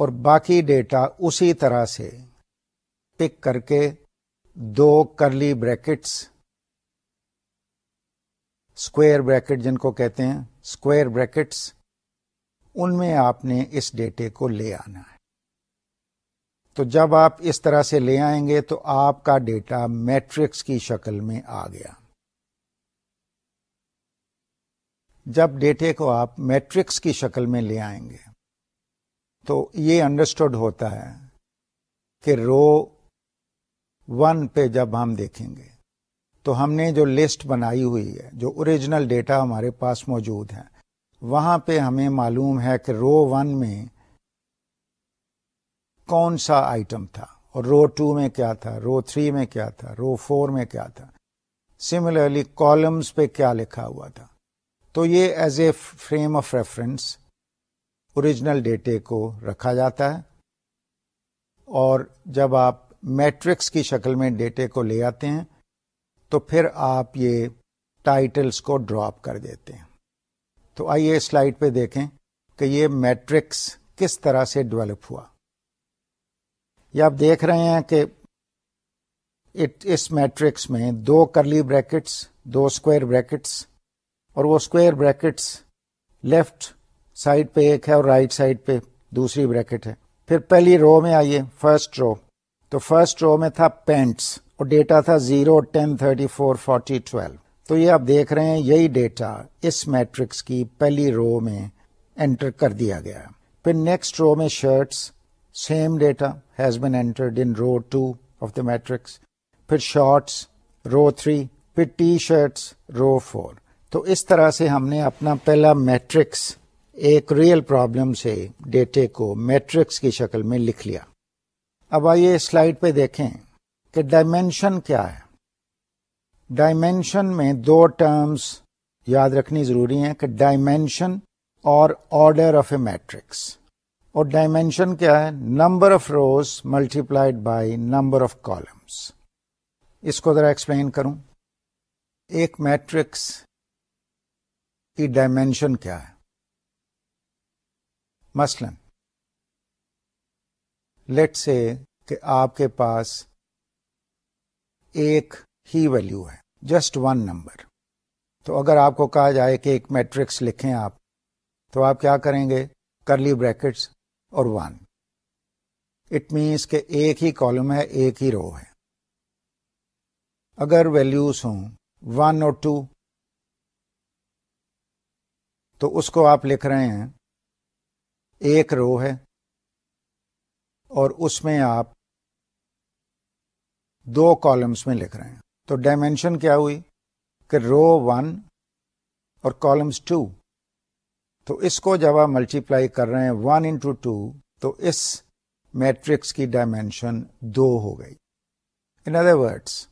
اور باقی ڈیٹا اسی طرح سے پک کر کے دو کرلی بریکٹس اسکوئر بریکٹ جن کو کہتے ہیں اسکوئر بریکٹس ان میں آپ نے اس ڈیٹے کو لے آنا ہے۔ تو جب آپ اس طرح سے لے آئیں گے تو آپ کا ڈیٹا میٹرکس کی شکل میں آ گیا۔ جب ڈیٹے کو آپ میٹرکس کی شکل میں لے آئیں گے تو یہ انڈرسٹوڈ ہوتا ہے کہ رو ون پہ جب ہم دیکھیں گے تو ہم نے جو لسٹ بنائی ہوئی ہے، جو اوریجنل ڈیٹا ہمارے پاس موجود ہے، وہاں پہ ہمیں معلوم ہے کہ رو ون میں کون سا آئٹم تھا؟ اور رو ٹو میں کیا تھا؟ رو تھری میں کیا تھا؟ رو فور میں کیا تھا؟ سملرلی کالمس پہ کیا لکھا ہوا تھا؟ تو یہ as a frame of reference original ڈیٹے کو رکھا جاتا ہے اور جب آپ میٹرکس کی شکل میں ڈیٹے کو لے آتے ہیں، تو پھر آپ یہ ٹائٹلس کو ڈراپ کر دیتے ہیں۔ تو آئیے سلائڈ پہ دیکھیں کہ یہ میٹرکس کس طرح سے ڈیولپ ہوا۔ یہ آپ دیکھ رہے ہیں کہ اس میٹرکس میں دو کرلی بریکٹس دو اسکوائر بریکٹس اور وہ اسکوائر بریکٹس لیفٹ سائڈ پہ ایک ہے اور رائٹ سائڈ پہ دوسری بریکٹ ہے۔ پھر پہلی رو میں آئیے فرسٹ رو تو فرسٹ رو میں تھا پینٹس اور ڈیٹا تھا zero ten thirty four forty twelve تو یہ آپ دیکھ رہے ہیں، یہی ڈیٹا اس میٹرکس کی پہلی رو میں انٹر کر دیا گیا۔ پھر نیکسٹ رو میں shirts same data has been entered in row two of the matrix پھر شارٹس رو تھری پھر ٹی شرٹس رو فور تو اس طرح سے ہم نے اپنا پہلا میٹرکس ایک ریئل پرابلم سے ڈیٹے کو میٹرکس کی شکل میں لکھ لیا۔ اب آئیے سلائڈ پہ دیکھیں کہ ڈائمینشن کیا ہے۔ ڈائمینشن میں دو ٹرمز یاد رکھنی ضروری ہیں کہ ڈائمینشن اور آرڈر آف اے میٹرکس اور ڈائمینشن کیا ہے؟ Number of rows multiplied by number of columns اس کو ذرا ایکسپلین کروں۔ ایک میٹرکس کی ڈائمینشن کیا ہے؟ مثلا لیٹ سے کہ آپ کے پاس ایک ہی ویلو ہے جسٹ ون نمبر تو اگر آپ کو کہا جائے کہ ایک میٹرکس لکھیں آپ، تو آپ کیا کریں گے؟ کرلی بریکٹس اور ون۔ اٹ مینس کہ ایک ہی کالم ہے، ایک ہی رو ہے۔ اگر ویلوز ہوں ون اور ٹو، تو اس کو آپ لکھ رہے ہیں، ایک رو ہے۔ اور اس میں آپ دو کالمس میں لکھ رہے ہیں۔ تو ڈائمینشن کیا ہوئی؟ کہ رو ون اور کالمس ٹو تو اس کو جب آپ ملٹیپلائی کر رہے ہیں ون انٹو ٹو تو اس میٹرکس کی ڈائمینشن دو ہو گئی۔ ان ادر ورڈس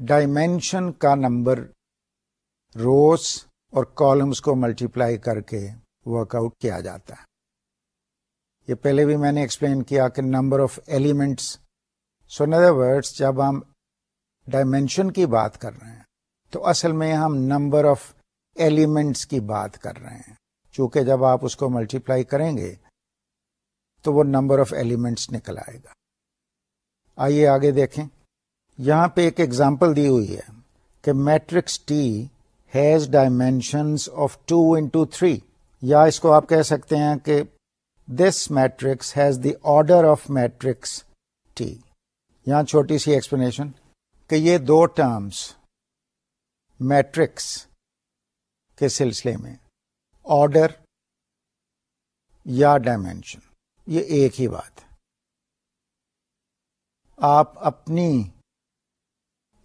ڈائمینشن کا نمبر روز اور کالمس کو ملٹیپلائی کر کے ورک آؤٹ کیا جاتا ہے۔ یہ پہلے بھی میں نے ایکسپلین کیا کہ number of elements so another words جب ہم ڈائمینشن کی بات کر رہے ہیں، تو اصل میں ہم نمبر آف ایلیمنٹس کی بات کر رہے ہیں۔ چونکہ جب آپ اس کو ملٹیپلائی کریں گے، تو وہ نمبر آف ایلیمنٹس نکل آئے گا۔ آئیے آگے دیکھیں۔ یہاں پہ ایک ایگزامپل دی ہوئی ہے کہ matrix T has dimensions of two into three یا اس کو آپ کہہ سکتے ہیں کہ this matrix has the order of matrix T یہاں چھوٹی سی ایکسپلینیشن کہ یہ دو ٹرمس میٹرکس کے سلسلے میں آرڈر یا ڈائمینشن یہ ایک ہی بات ہے۔ آپ اپنی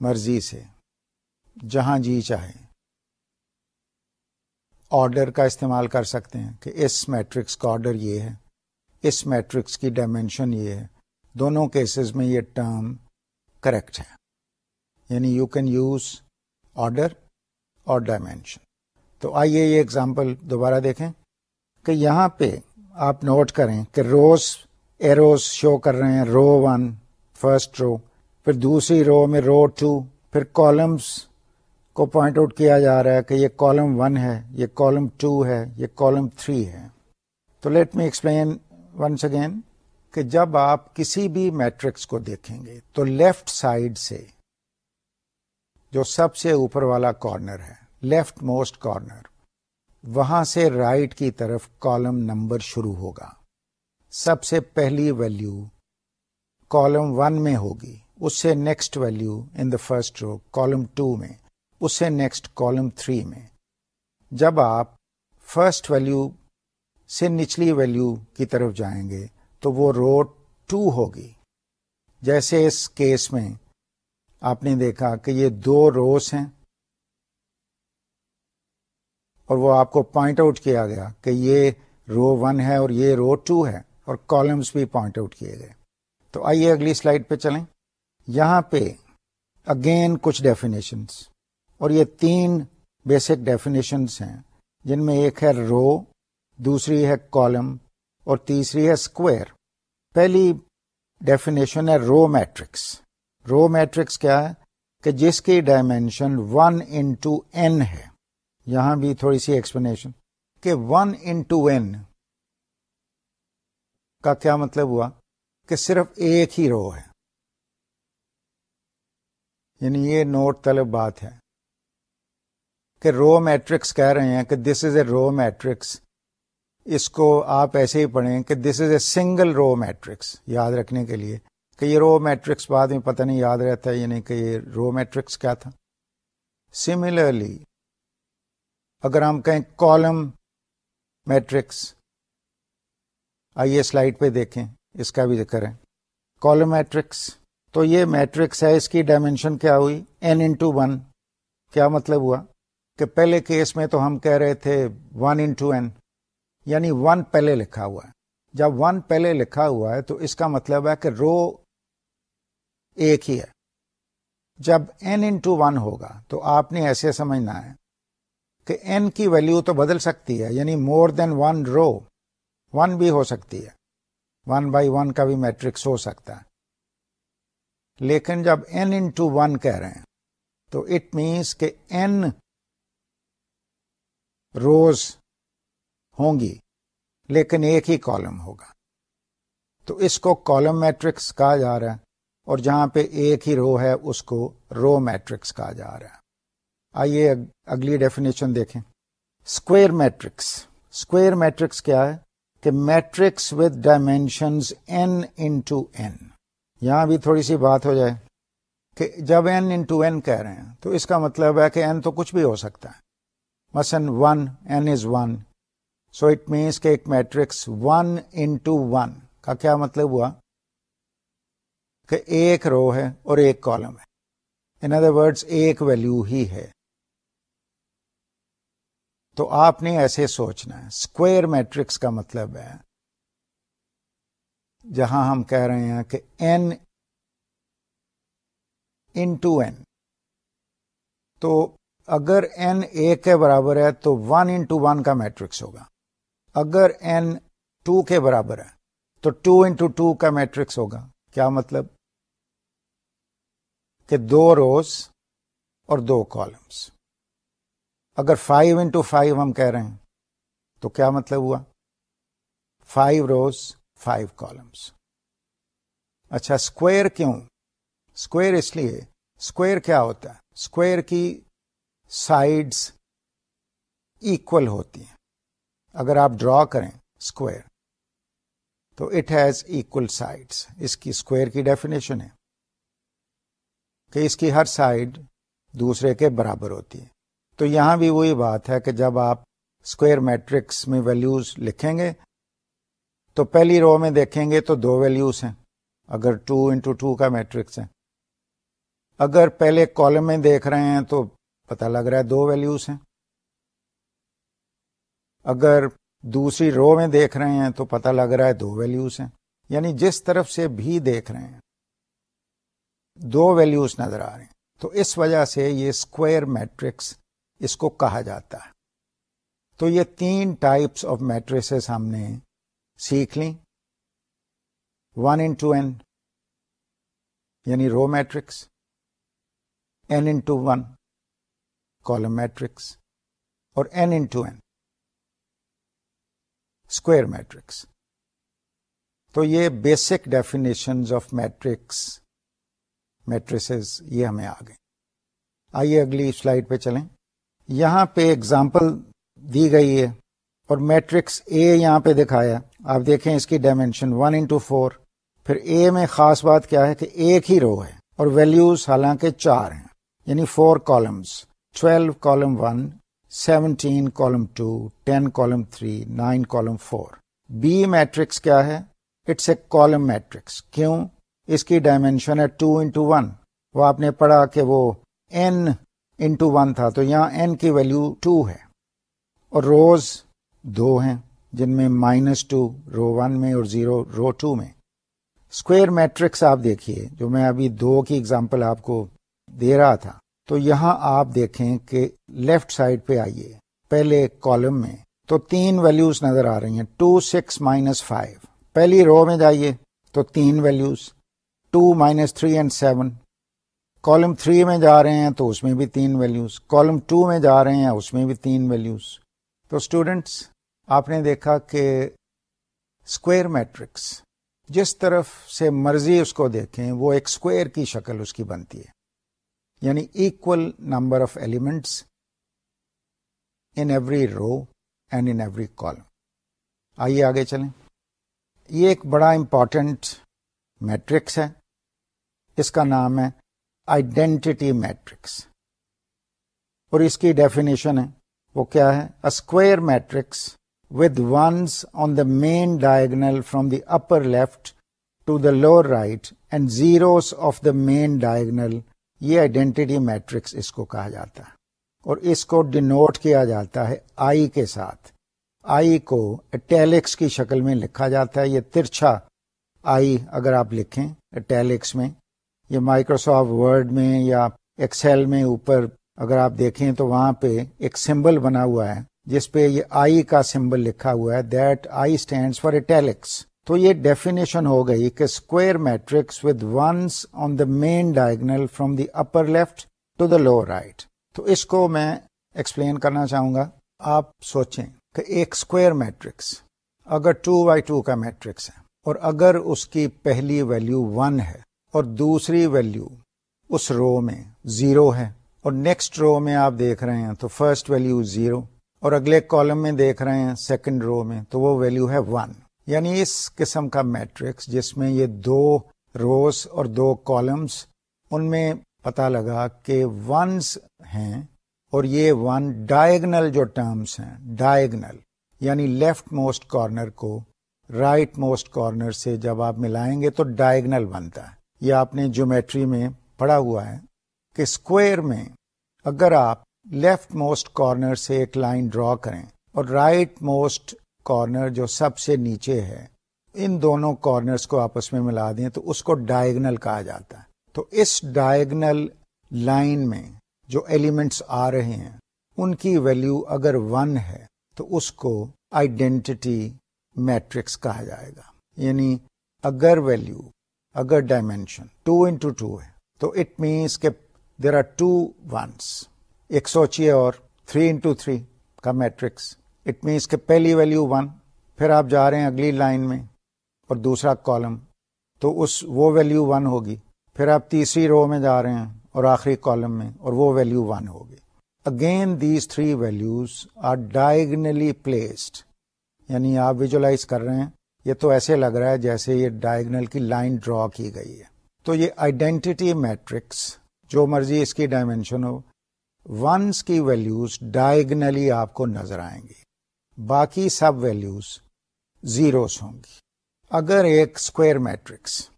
مرضی سے جہاں جی چاہیں آرڈر کا استعمال کر سکتے ہیں کہ اس میٹرکس کا آرڈر یہ ہے، اس میٹرکس کی ڈائمینشن یہ ہے۔ دونوں کیسز میں یہ ٹرم کریکٹ ہے۔ یعنی یو کین یوز آرڈر اور ڈائمینشن تو آئیے یہ اگزامپل دوبارہ دیکھیں کہ یہاں پہ آپ نوٹ کریں کہ روز ایروز شو کر رہے ہیں رو ون فرسٹ رو پھر دوسری رو میں رو ٹو پھر کالمس کو پوائنٹ آؤٹ کیا جا رہا ہے کہ یہ کالم ون ہے، یہ کالم ٹو ہے، یہ کالم تھری ہے۔ تو let me explain once again کہ جب آپ کسی بھی میٹرکس کو دیکھیں گے تو لیفٹ سائڈ سے جو سب سے اوپر والا کارنر ہے لیفٹ موسٹ کارنر۔ وہاں سے رائٹ right کی طرف کالم نمبر شروع ہوگا۔ سب سے پہلی ویلو کالم ون میں ہوگی۔ اس سے next value in the first row column two میں۔ اس سے نیکسٹ کالم تھری میں۔ جب آپ فرسٹ ویلو سے نچلی ویلو کی طرف جائیں گے تو وہ رو ٹو ہوگی۔ جیسے اس کیس میں آپ نے دیکھا کہ یہ دو روز ہیں۔ اور وہ آپ کو پوائنٹ آؤٹ کیا گیا کہ یہ رو ون ہے اور یہ رو ٹو ہے اور کالمس بھی پوائنٹ آؤٹ کیے گئے۔ تو آئیے اگلی سلائڈ پہ چلیں۔ یہاں پہ اگین کچھ ڈیفینیشنس اور یہ تین بیسک ڈیفینیشنس ہیں۔ جن میں ایک ہے رو دوسری ہے کالم اور تیسری ہے اسکوئر پہلی ڈیفینیشن ہے رو میٹرکس رو میٹرکس کیا ہے کہ جس کی ڈائمینشن ون انٹو این ہے۔ یہاں بھی تھوڑی سی ایکسپلینیشن کہ ون انٹو این کا کیا مطلب ہوا کہ صرف ایک ہی رو ہے۔ یعنی یہ نوٹ طلب بات ہے کہ رو میٹرکس کہہ رہے ہیں کہ دس از اے رو میٹرکس اس کو آپ ایسے ہی پڑھیں کہ دس از اے سنگل رو میٹرکس یاد رکھنے کے لیے کہ یہ رو میٹرکس بعد میں پتہ نہیں یاد رہتا ہے یعنی کہ یہ رو میٹرکس کیا تھا۔ سملرلی اگر ہم کہیں کالم میٹرکس، آئیے سلائڈ پہ دیکھیں، اس کا بھی ذکر ہے۔ کالم میٹرکس، تو یہ میٹرکس ہے، اس کی ڈائمینشن کیا ہوئی؟ این انٹو ون کیا مطلب ہوا؟ کہ پہلے کیس میں تو ہم کہہ رہے تھے ون انٹو این یعنی ون پہلے لکھا ہوا ہے۔ جب ون پہلے لکھا ہوا ہے، تو اس کا مطلب ہے کہ رو ایک ہی ہے۔ جب این انٹو ون ہوگا، تو آپ نے ایسے سمجھنا ہے۔ کہ این کی ویلو تو بدل سکتی ہے یعنی مور دین ون رو ون بھی ہو سکتی ہے۔ ون بائی ون کا بھی میٹرکس ہو سکتا ہے۔ لیکن جب این انٹو ون کہہ رہے ہیں، تو اٹ مینس کہ این روز ہوں گی، لیکن ایک ہی کالم ہوگا۔ تو اس کو کالم میٹرکس کہا جا رہا ہے، اور جہاں پہ ایک ہی رو ہے، اس کو رو میٹرکس کہا جا رہا ہے۔ آئیے اگلی ڈیفینیشن دیکھیں۔ اسکوئر میٹرکس اسکوئر میٹرکس کیا ہے؟ کہ matrix with dimensions N into N یہاں بھی تھوڑی سی بات ہو جائے کہ جب این انٹو این کہہ رہے ہیں، تو اس کا مطلب ہے کہ این تو کچھ بھی ہو سکتا ہے۔ مثلاً one N is one so it means کہ ایک میٹرکس ون انٹو ون کا کیا مطلب ہوا؟ کہ ایک رو ہے اور ایک کالم ہے۔ ان ادر ورڈ ایک ویلو ہی ہے۔ تو آپ نے ایسے سوچنا ہے۔ اسکوئر میٹرکس کا مطلب ہے، جہاں ہم کہہ رہے ہیں کہ این انٹو این تو اگر این ایک کے برابر ہے تو ون انٹو ون کا میٹرکس ہوگا۔ اگر این ٹو کے برابر ہے تو ٹو انٹو ٹو کا میٹرکس ہوگا۔ کیا مطلب؟ کہ دو روز اور دو کالمس اگر فائیو انٹو فائیو ہم کہہ رہے ہیں، تو کیا مطلب ہوا؟ فائیو روز فائیو کالمس اچھا اسکوئر کیوں؟ اسکوئر اس لیے اسکوئر کیا ہوتا ہے؟ اسکوئر کی سائڈس ایکول ہوتی ہیں۔ اگر آپ ڈرا کریں اسکوئر تو اٹ ہیز اکول سائڈس اس کی اسکوئر کی ڈیفینیشن ہے کہ اس کی ہر سائڈ دوسرے کے برابر ہوتی ہے۔ تو یہاں بھی وہی بات ہے کہ جب آپ اسکوئر میٹرکس میں ویلیوز لکھیں گے، تو پہلی رو میں دیکھیں گے تو دو ویلیوز ہیں۔ اگر ٹو انٹو ٹو کا میٹرکس ہے۔ اگر پہلے کالم میں دیکھ رہے ہیں تو پتہ لگ رہا ہے دو ویلیوز ہیں۔ اگر دوسری رو میں دیکھ رہے ہیں تو پتہ لگ رہا ہے دو ویلیوز ہیں۔ یعنی جس طرف سے بھی دیکھ رہے ہیں، دو ویلیوز نظر آ رہے ہیں۔ تو اس وجہ سے یہ اسکوئر میٹرکس اس کو کہا جاتا ہے۔ تو یہ تین ٹائپس آف میٹریسز ہم نے سیکھ لی ون انٹو این یعنی row matrix N into one column matrix اور N into N square matrix تو یہ basic definition of matrix matrices یہ ہمیں آ گئے۔ آئیے اگلی سلائڈ پہ چلیں۔ یہاں پہ اگزامپل دی گئی ہے اور میٹرکس اے یہاں پہ دکھایا آپ دیکھیں اس کی ڈائمینشن ون انٹو فور پھر اے میں خاص بات کیا ہے کہ ایک ہی رو ہے اور ویلوز حالانکہ چار ہیں۔ یعنی four columns twelve column one seventeen column two ten column three nine column four B matrix کیا ہے؟ اٹس اے کالم میٹرکس کیوں؟ اس کی ڈائمینشن ہے ٹو انٹو ون وہ آپ نے پڑھا کہ وہ این انٹو ون تھا تو یہاں این کی ویلو ٹو ہے اور روز دو ہیں، جن میں مائنس ٹو رو ون میں اور زیرو رو ٹو میں۔ اسکوئر میٹرکس آپ دیکھیے، جو میں ابھی دو کی اگزامپل آپ کو دے رہا تھا۔ تو یہاں آپ دیکھیں کہ لیفٹ سائڈ پہ آئیے، پہلے کالم میں۔ تو تین ویلوز نظر آ رہی ہیں ٹو سکس مائنس فائیو پہلی رو میں جائیے، تو تین values two minus three and seven column three میں جا رہے ہیں تو اس میں بھی تین ویلیوز کالم ٹو میں جا رہے ہیں اس میں بھی تین ویلیوز تو اسٹوڈینٹس آپ نے دیکھا کہ اسکوئر میٹرکس جس طرف سے مرضی اس کو دیکھیں، وہ ایک اسکوئر کی شکل اس کی بنتی ہے. یعنی equal number of elements in every row and in every column آئیے آگے چلیں. یہ ایک بڑا امپورٹنٹ میٹرکس ہے. اس کا نام ہے آئیڈینٹی میٹرکس اور اس کی ڈیفینیشن ہے، وہ کیا ہے؟ Square matrix with ones on the main diagonal from the upper left to the lower right and zeros of the main diagonal یہ آئیڈینٹی میٹرکس اس کو کہا جاتا ہے۔ اور اس کو ڈینوٹ کیا جاتا ہے آئی کے ساتھ۔ آئی کو اٹیلکس کی شکل میں لکھا جاتا ہے۔ یہ ترچھا آئی اگر آپ لکھیں اٹیلکس میں یہ مائکروسافٹ ورڈ میں یا ایکسل میں اوپر اگر آپ دیکھیں تو وہاں پہ ایک سمبل بنا ہوا ہے، جس پہ یہ آئی کا سمبل لکھا ہوا ہے that I stand for italics تو یہ ڈیفینیشن ہو گئی کہ square matrix with ones on the main diagonal from the upper left to the lower right تو اس کو میں ایکسپلین کرنا چاہوں گا۔ آپ سوچیں کہ ایک اسکوئر میٹرکس اگر ٹو بائی ٹو کا میٹرکس ہے اور اگر اس کی پہلی ویلو ون ہے اور دوسری ویلو اس رو میں زیرو ہے اور نیکسٹ رو میں آپ دیکھ رہے ہیں تو فرسٹ ویلو زیرو اور اگلے کالم میں دیکھ رہے ہیں سیکنڈ رو میں تو وہ ویلو ہے ون یعنی اس قسم کا میٹرکس جس میں یہ دو روز اور دو کالمس ان میں پتا لگا کہ ونس ہیں اور یہ ون ڈائگنل جو ٹرمس ہیں ڈائگنل یعنی لیفٹ موسٹ کارنر کو رائٹ موسٹ کارنر سے جب آپ ملائیں گے تو ڈائگنل بنتا ہے۔ یہ آپ نے جیومیٹری میں پڑھا ہوا ہے کہ اسکوئر میں اگر آپ لیفٹ موسٹ کارنر سے ایک لائن ڈرا کریں اور رائٹ موسٹ کارنر جو سب سے نیچے ہے، ان دونوں کارنرز کو آپس میں ملا دیں تو اس کو ڈائگنل کہا جاتا ہے۔ تو اس ڈائگنل لائن میں جو ایلیمنٹس آ رہے ہیں، ان کی ویلو اگر ون ہے تو اس کو آئیڈینٹی میٹرکس کہا جائے گا۔ یعنی اگر ویلو اگر ڈائمینشن ٹو انٹو ٹو ہے، تو اٹ مینس کہ دیر آر ٹو ونس ایک سوچیے اور تھری انٹو تھری کا میٹرکس اٹ مینس کہ پہلی ویلو ون پھر آپ جا رہے ہیں اگلی لائن میں اور دوسرا کالم تو اس وہ ویلو ون ہوگی، پھر آپ تیسری رو میں جا رہے ہیں اور آخری کالم میں اور وہ ویلو ون ہوگی۔ Again these three values are diagonally placed یعنی آپ ویژلائز کر رہے ہیں یہ تو ایسے لگ رہا ہے جیسے یہ ڈائگنل کی لائن ڈرا کی گئی ہے۔ تو یہ آئیڈینٹی میٹرکس جو مرضی اس کی ڈائمینشن ہو ونس کی ویلوز ڈائگنلی آپ کو نظر آئیں گی۔ باقی سب ویلوز زیروز ہوں گی۔ اگر ایک اسکوئر میٹرکس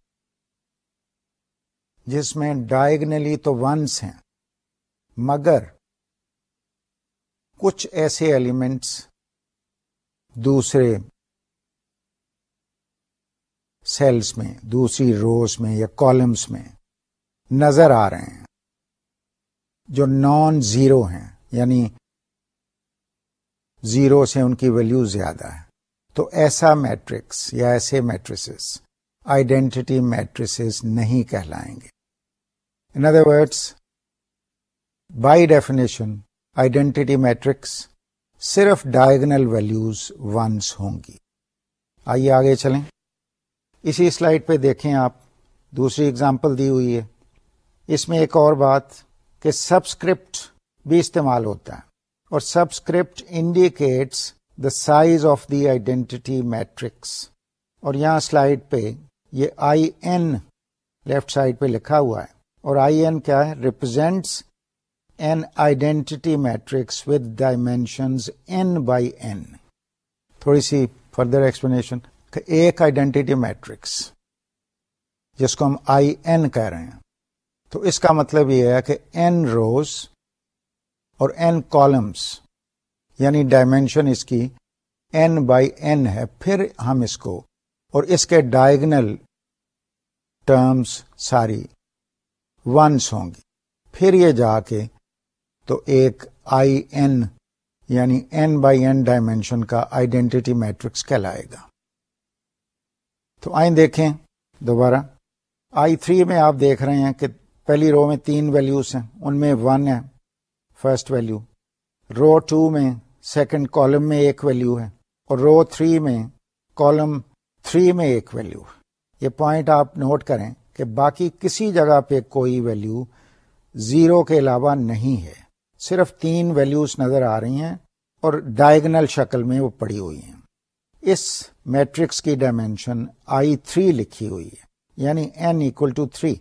جس میں ڈائگنلی تو ونس ہیں، مگر کچھ ایسے ایلیمنٹس دوسرے سیلس میں، دوسری روز میں یا کالمس میں نظر آ رہے ہیں، جو نان زیرو ہیں یعنی زیرو سے ان کی ویلو زیادہ ہے۔ تو ایسا میٹرکس یا ایسے میٹریسز آئیڈینٹی میٹریسز نہیں کہلائیں گے۔ In other words by definition identity matrix صرف ڈائگنل ویلوز ونس ہوں گی۔ آئیے آگے چلیں۔ اسی سلائڈ پہ دیکھیں آپ، دوسری اگزامپل دی ہوئی ہے۔ اس میں ایک اور بات کہ سبسکرپٹ بھی استعمال ہوتا ہے اور subscript indicates the size of the identity matrix اور یہاں سلائڈ پہ یہ آئی این لیفٹ سائڈ پہ لکھا ہوا ہے۔ اور آئی این کیا ہے؟ Represents an identity matrix with dimensions N by N تھوڑی سی فردر ایکسپلینیشن ایک آئیڈینٹی میٹرکس جس کو ہم آئی این کہہ رہے ہیں۔ تو اس کا مطلب یہ ہے کہ این روز اور این کالمس یعنی ڈائمینشن اس کی این بائی این ہے، پھر ہم اس کو اور اس کے ڈائگنل ٹرمز ساری ونس ہوں گی۔ پھر یہ جا کے تو ایک آئی این یعنی این بائی این ڈائمینشن کا آئیڈینٹی میٹرکس کہلائے گا۔ تو آئیں دیکھیں دوبارہ۔ آئی تھری میں آپ دیکھ رہے ہیں کہ پہلی رو میں تین ویلوز ہیں، ان میں ون ہے فرسٹ ویلو رو ٹو میں سیکنڈ کالم میں ایک ویلو ہے، اور رو تھری میں کالم تھری میں ایک ویلو یہ پوائنٹ آپ نوٹ کریں کہ باقی کسی جگہ پہ کوئی ویلو زیرو کے علاوہ نہیں ہے۔ صرف تین ویلوز نظر آ رہی ہیں اور ڈائگنل شکل میں وہ پڑی ہوئی ہیں۔ اس میٹرکس کی ڈائمینشن آئی تھری لکھی ہوئی ہے یعنی N equal to three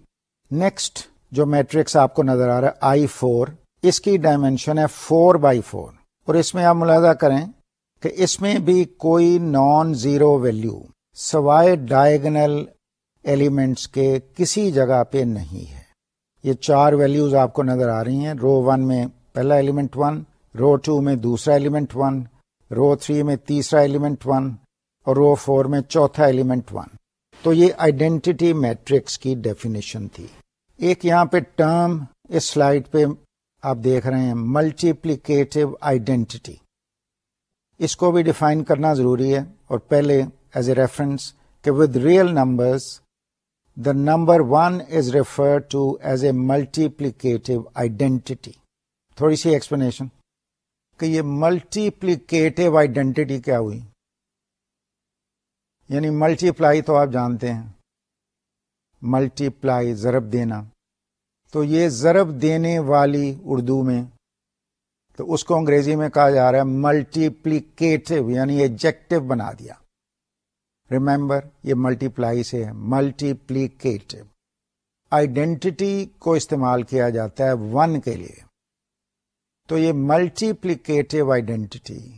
next جو میٹرکس آپ کو نظر آ رہا ہے، آئی فور، اس کی ڈائمینشن ہے فور بائی فور۔ اور اس میں آپ ملاحظہ کریں کہ اس میں بھی کوئی نان زیرو ویلو سوائے ڈائگنل ایلیمنٹس کے کسی جگہ پہ نہیں ہے۔ یہ چار ویلوز آپ کو نظر آ رہی ہیں۔ رو ون میں پہلا ایلیمنٹ ون رو ٹو میں دوسرا ایلیمنٹ ون رو تھری میں تیسرا ایلیمنٹ ون اور رو فور میں چوتھا ایلیمنٹ ون تو یہ آئیڈینٹی میٹرکس کی ڈیفینیشن تھی۔ ایک یہاں پہ ٹرم اس سلائڈ پہ آپ دیکھ رہے ہیں ملٹیپلیکیٹو آئیڈینٹی اس کو بھی ڈیفائن کرنا ضروری ہے اور پہلے ایز اے ریفرنس کہ with real numbers the number one is refer to as a multiplicative identity تھوڑی سی ایکسپلینیشن کہ یہ ملٹیپلیکیٹو آئیڈینٹی کیا ہوئی؟ یعنی ملٹی پلائی تو آپ جانتے ہیں۔ ملٹی پلائی ضرب دینا۔ تو یہ ضرب دینے والی اردو میں تو اس کو انگریزی میں کہا جا رہا ہے ملٹیپلیکیٹو یعنی ایجیکٹو بنا دیا۔ ریمبر یہ ملٹی پلائی سے ہے۔ ملٹیپلیکیٹو آئیڈینٹی کو استعمال کیا جاتا ہے ون کے لیے۔ تو یہ ملٹیپلیکیٹو آئیڈینٹی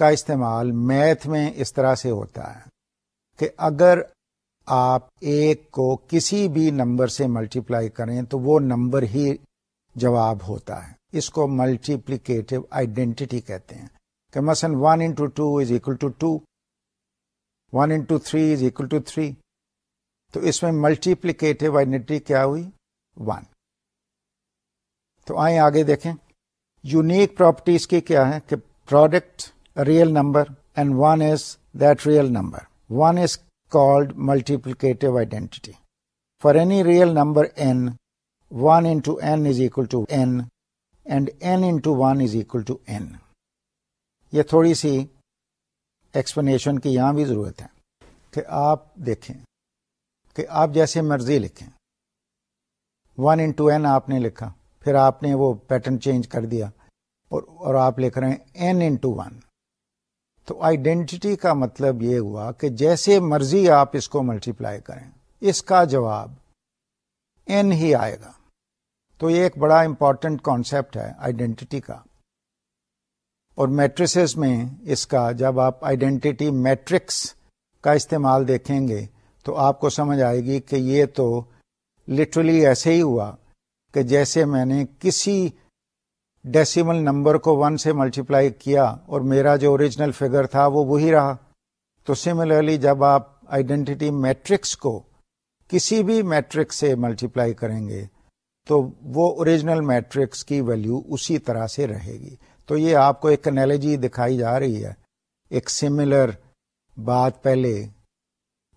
کا استعمال میتھ میں اس طرح سے ہوتا ہے کہ اگر آپ ایک کو کسی بھی نمبر سے ملٹیپلائی کریں تو وہ نمبر ہی جواب ہوتا ہے۔ اس کو ملٹیپلیکیٹو آئیڈینٹی کہتے ہیں۔ کہ مثلا one into two is equal to two one into three is equal to three تو اس میں ملٹیپلیکیٹو آئیڈینٹی کیا ہوئی؟ ون تو آئیں آگے دیکھیں۔ یونیک پراپرٹیز کی کیا ہے کہ product real number and one is that real number one is called multiplicative identity for any real number N one into N is equal to N and N into one is equal to N یہ تھوڑی سی explanation کی یہاں بھی ضرورت ہے کہ آپ دیکھیں کہ آپ جیسے مرضی لکھیں۔ ون انٹو این آپ نے لکھا، پھر آپ نے وہ پیٹرن چینج کر دیا اور اور آپ لکھ رہے ہیں این انٹو ون تو آئیڈینٹی کا مطلب یہ ہوا کہ جیسے مرضی آپ اس کو ملٹیپلائی کریں، اس کا جواب این ہی آئے گا۔ تو یہ ایک بڑا امپورٹنٹ کانسیپٹ ہے آئیڈینٹی کا۔ اور میٹریسز میں اس کا جب آپ آئیڈینٹی میٹرکس کا استعمال دیکھیں گے تو آپ کو سمجھ آئے گی کہ یہ تو لٹرلی ایسے ہی ہوا کہ جیسے میں نے کسی ڈیسیمل نمبر کو ون سے ملٹیپلائی کیا اور میرا جو اوریجنل فگر تھا وہ وہی رہا۔ تو سملرلی جب آپ آئیڈینٹی میٹرکس کو کسی بھی میٹرکس سے ملٹیپلائی کریں گے تو وہ اوریجنل میٹرکس کی ویلو اسی طرح سے رہے گی۔ تو یہ آپ کو ایک انالوجی دکھائی جا رہی ہے۔ ایک سملر بات پہلے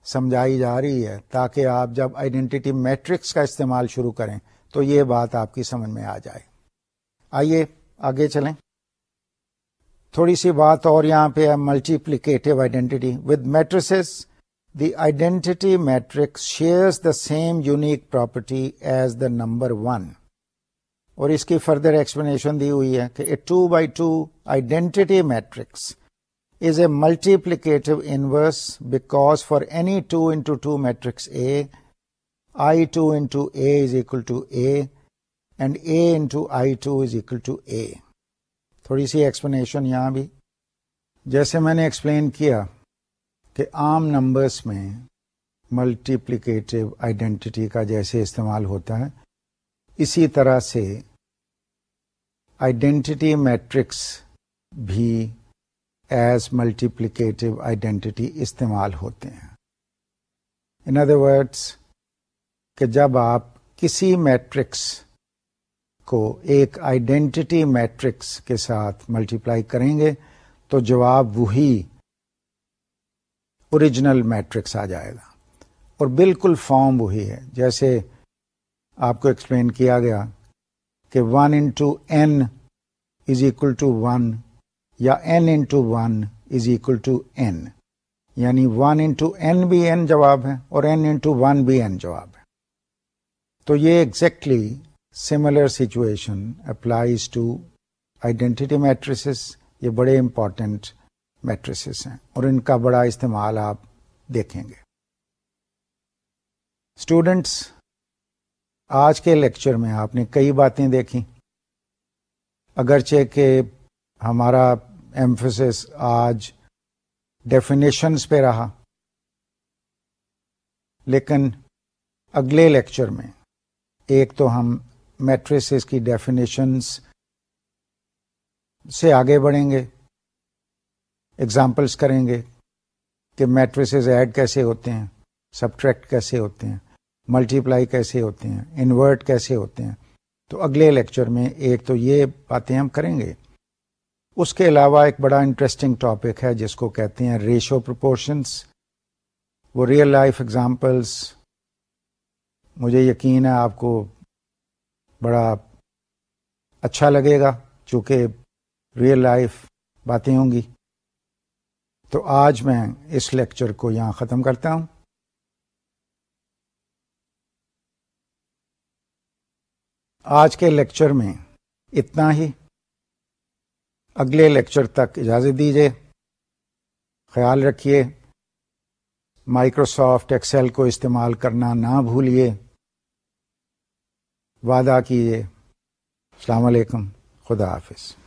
سمجھائی جا رہی ہے تاکہ آپ جب آئیڈینٹی میٹرکس کا استعمال شروع کریں تو یہ بات آپ کی سمجھ میں آ جائے۔ آئیے، آگے چلیں۔ تھوڑی سی بات اور یہاں پہ ہے multiplicative identity with matrices the identity matrix shares the same unique property as the number one اور اس کی فردر ایکسپلینیشن دی ہوئی ہے کہ a two by two identity matrix is a multiplicative inverse because for any two into two matrix A I two into A is equal to A and A into I two is equal to A تھوڑی سی explanation یہاں بھی۔ جیسے میں نے explain کیا کہ عام نمبرس میں ملٹیپلیکیٹو آئیڈینٹی کا جیسے استعمال ہوتا ہے، اسی طرح سے آئیڈینٹی میٹرکس بھی ایز ملٹیپلیکیٹو آئیڈینٹی استعمال ہوتے ہیں۔ ان ادر ورڈس کہ جب آپ کسی میٹرکس کو ایک آئیڈینٹی میٹرکس کے ساتھ ملٹیپلائی کریں گے، تو جواب وہی اوریجنل میٹرکس آ جائے گا۔ اور بالکل فارم وہی ہے۔ جیسے آپ کو ایکسپلین کیا گیا کہ one into N is equal to one یا N into one is equal to N یعنی ون انٹو این بھی این جواب ہے اور این انٹو ون بھی این جواب ہے۔ تو یہ exactly similar situation applies to identity matrices یہ بڑے امپورٹنٹ میٹریسز ہیں اور ان کا بڑا استعمال آپ دیکھیں گے۔ اسٹوڈینٹس آج کے لیکچر میں آپ نے کئی باتیں دیکھی۔ اگرچہ کہ ہمارا ایمفسس آج ڈیفینیشنس پہ رہا، لیکن اگلے لیکچر میں ایک تو ہم میٹریسز کی ڈیفینیشنس سے آگے بڑھیں گے۔ ایگزامپلس کریں گے کہ میٹریسز ایڈ کیسے ہوتے ہیں سبٹریکٹ کیسے ہوتے ہیں ملٹی پلائی کیسے ہوتے ہیں انورٹ کیسے ہوتے ہیں۔ تو اگلے لیکچر میں ایک تو یہ باتیں ہم کریں گے۔ اس کے علاوہ ایک بڑا انٹرسٹنگ ٹاپک ہے جس کو کہتے ہیں ریشو پرپورشنس وہ ریئل لائف ایگزامپلس مجھے یقین ہے آپ کو بڑا اچھا لگے گا چونکہ ریئل لائف باتیں ہوں گی۔ تو آج میں اس لیکچر کو یہاں ختم کرتا ہوں۔ آج کے لیکچر میں اتنا ہی۔ اگلے لیکچر تک اجازت دیجیے خیال رکھیے۔ مائکروسافٹ ایکسل کو استعمال کرنا نہ بھولیے۔ وعدہ کیجیے۔ السلام علیکم۔ خدا حافظ۔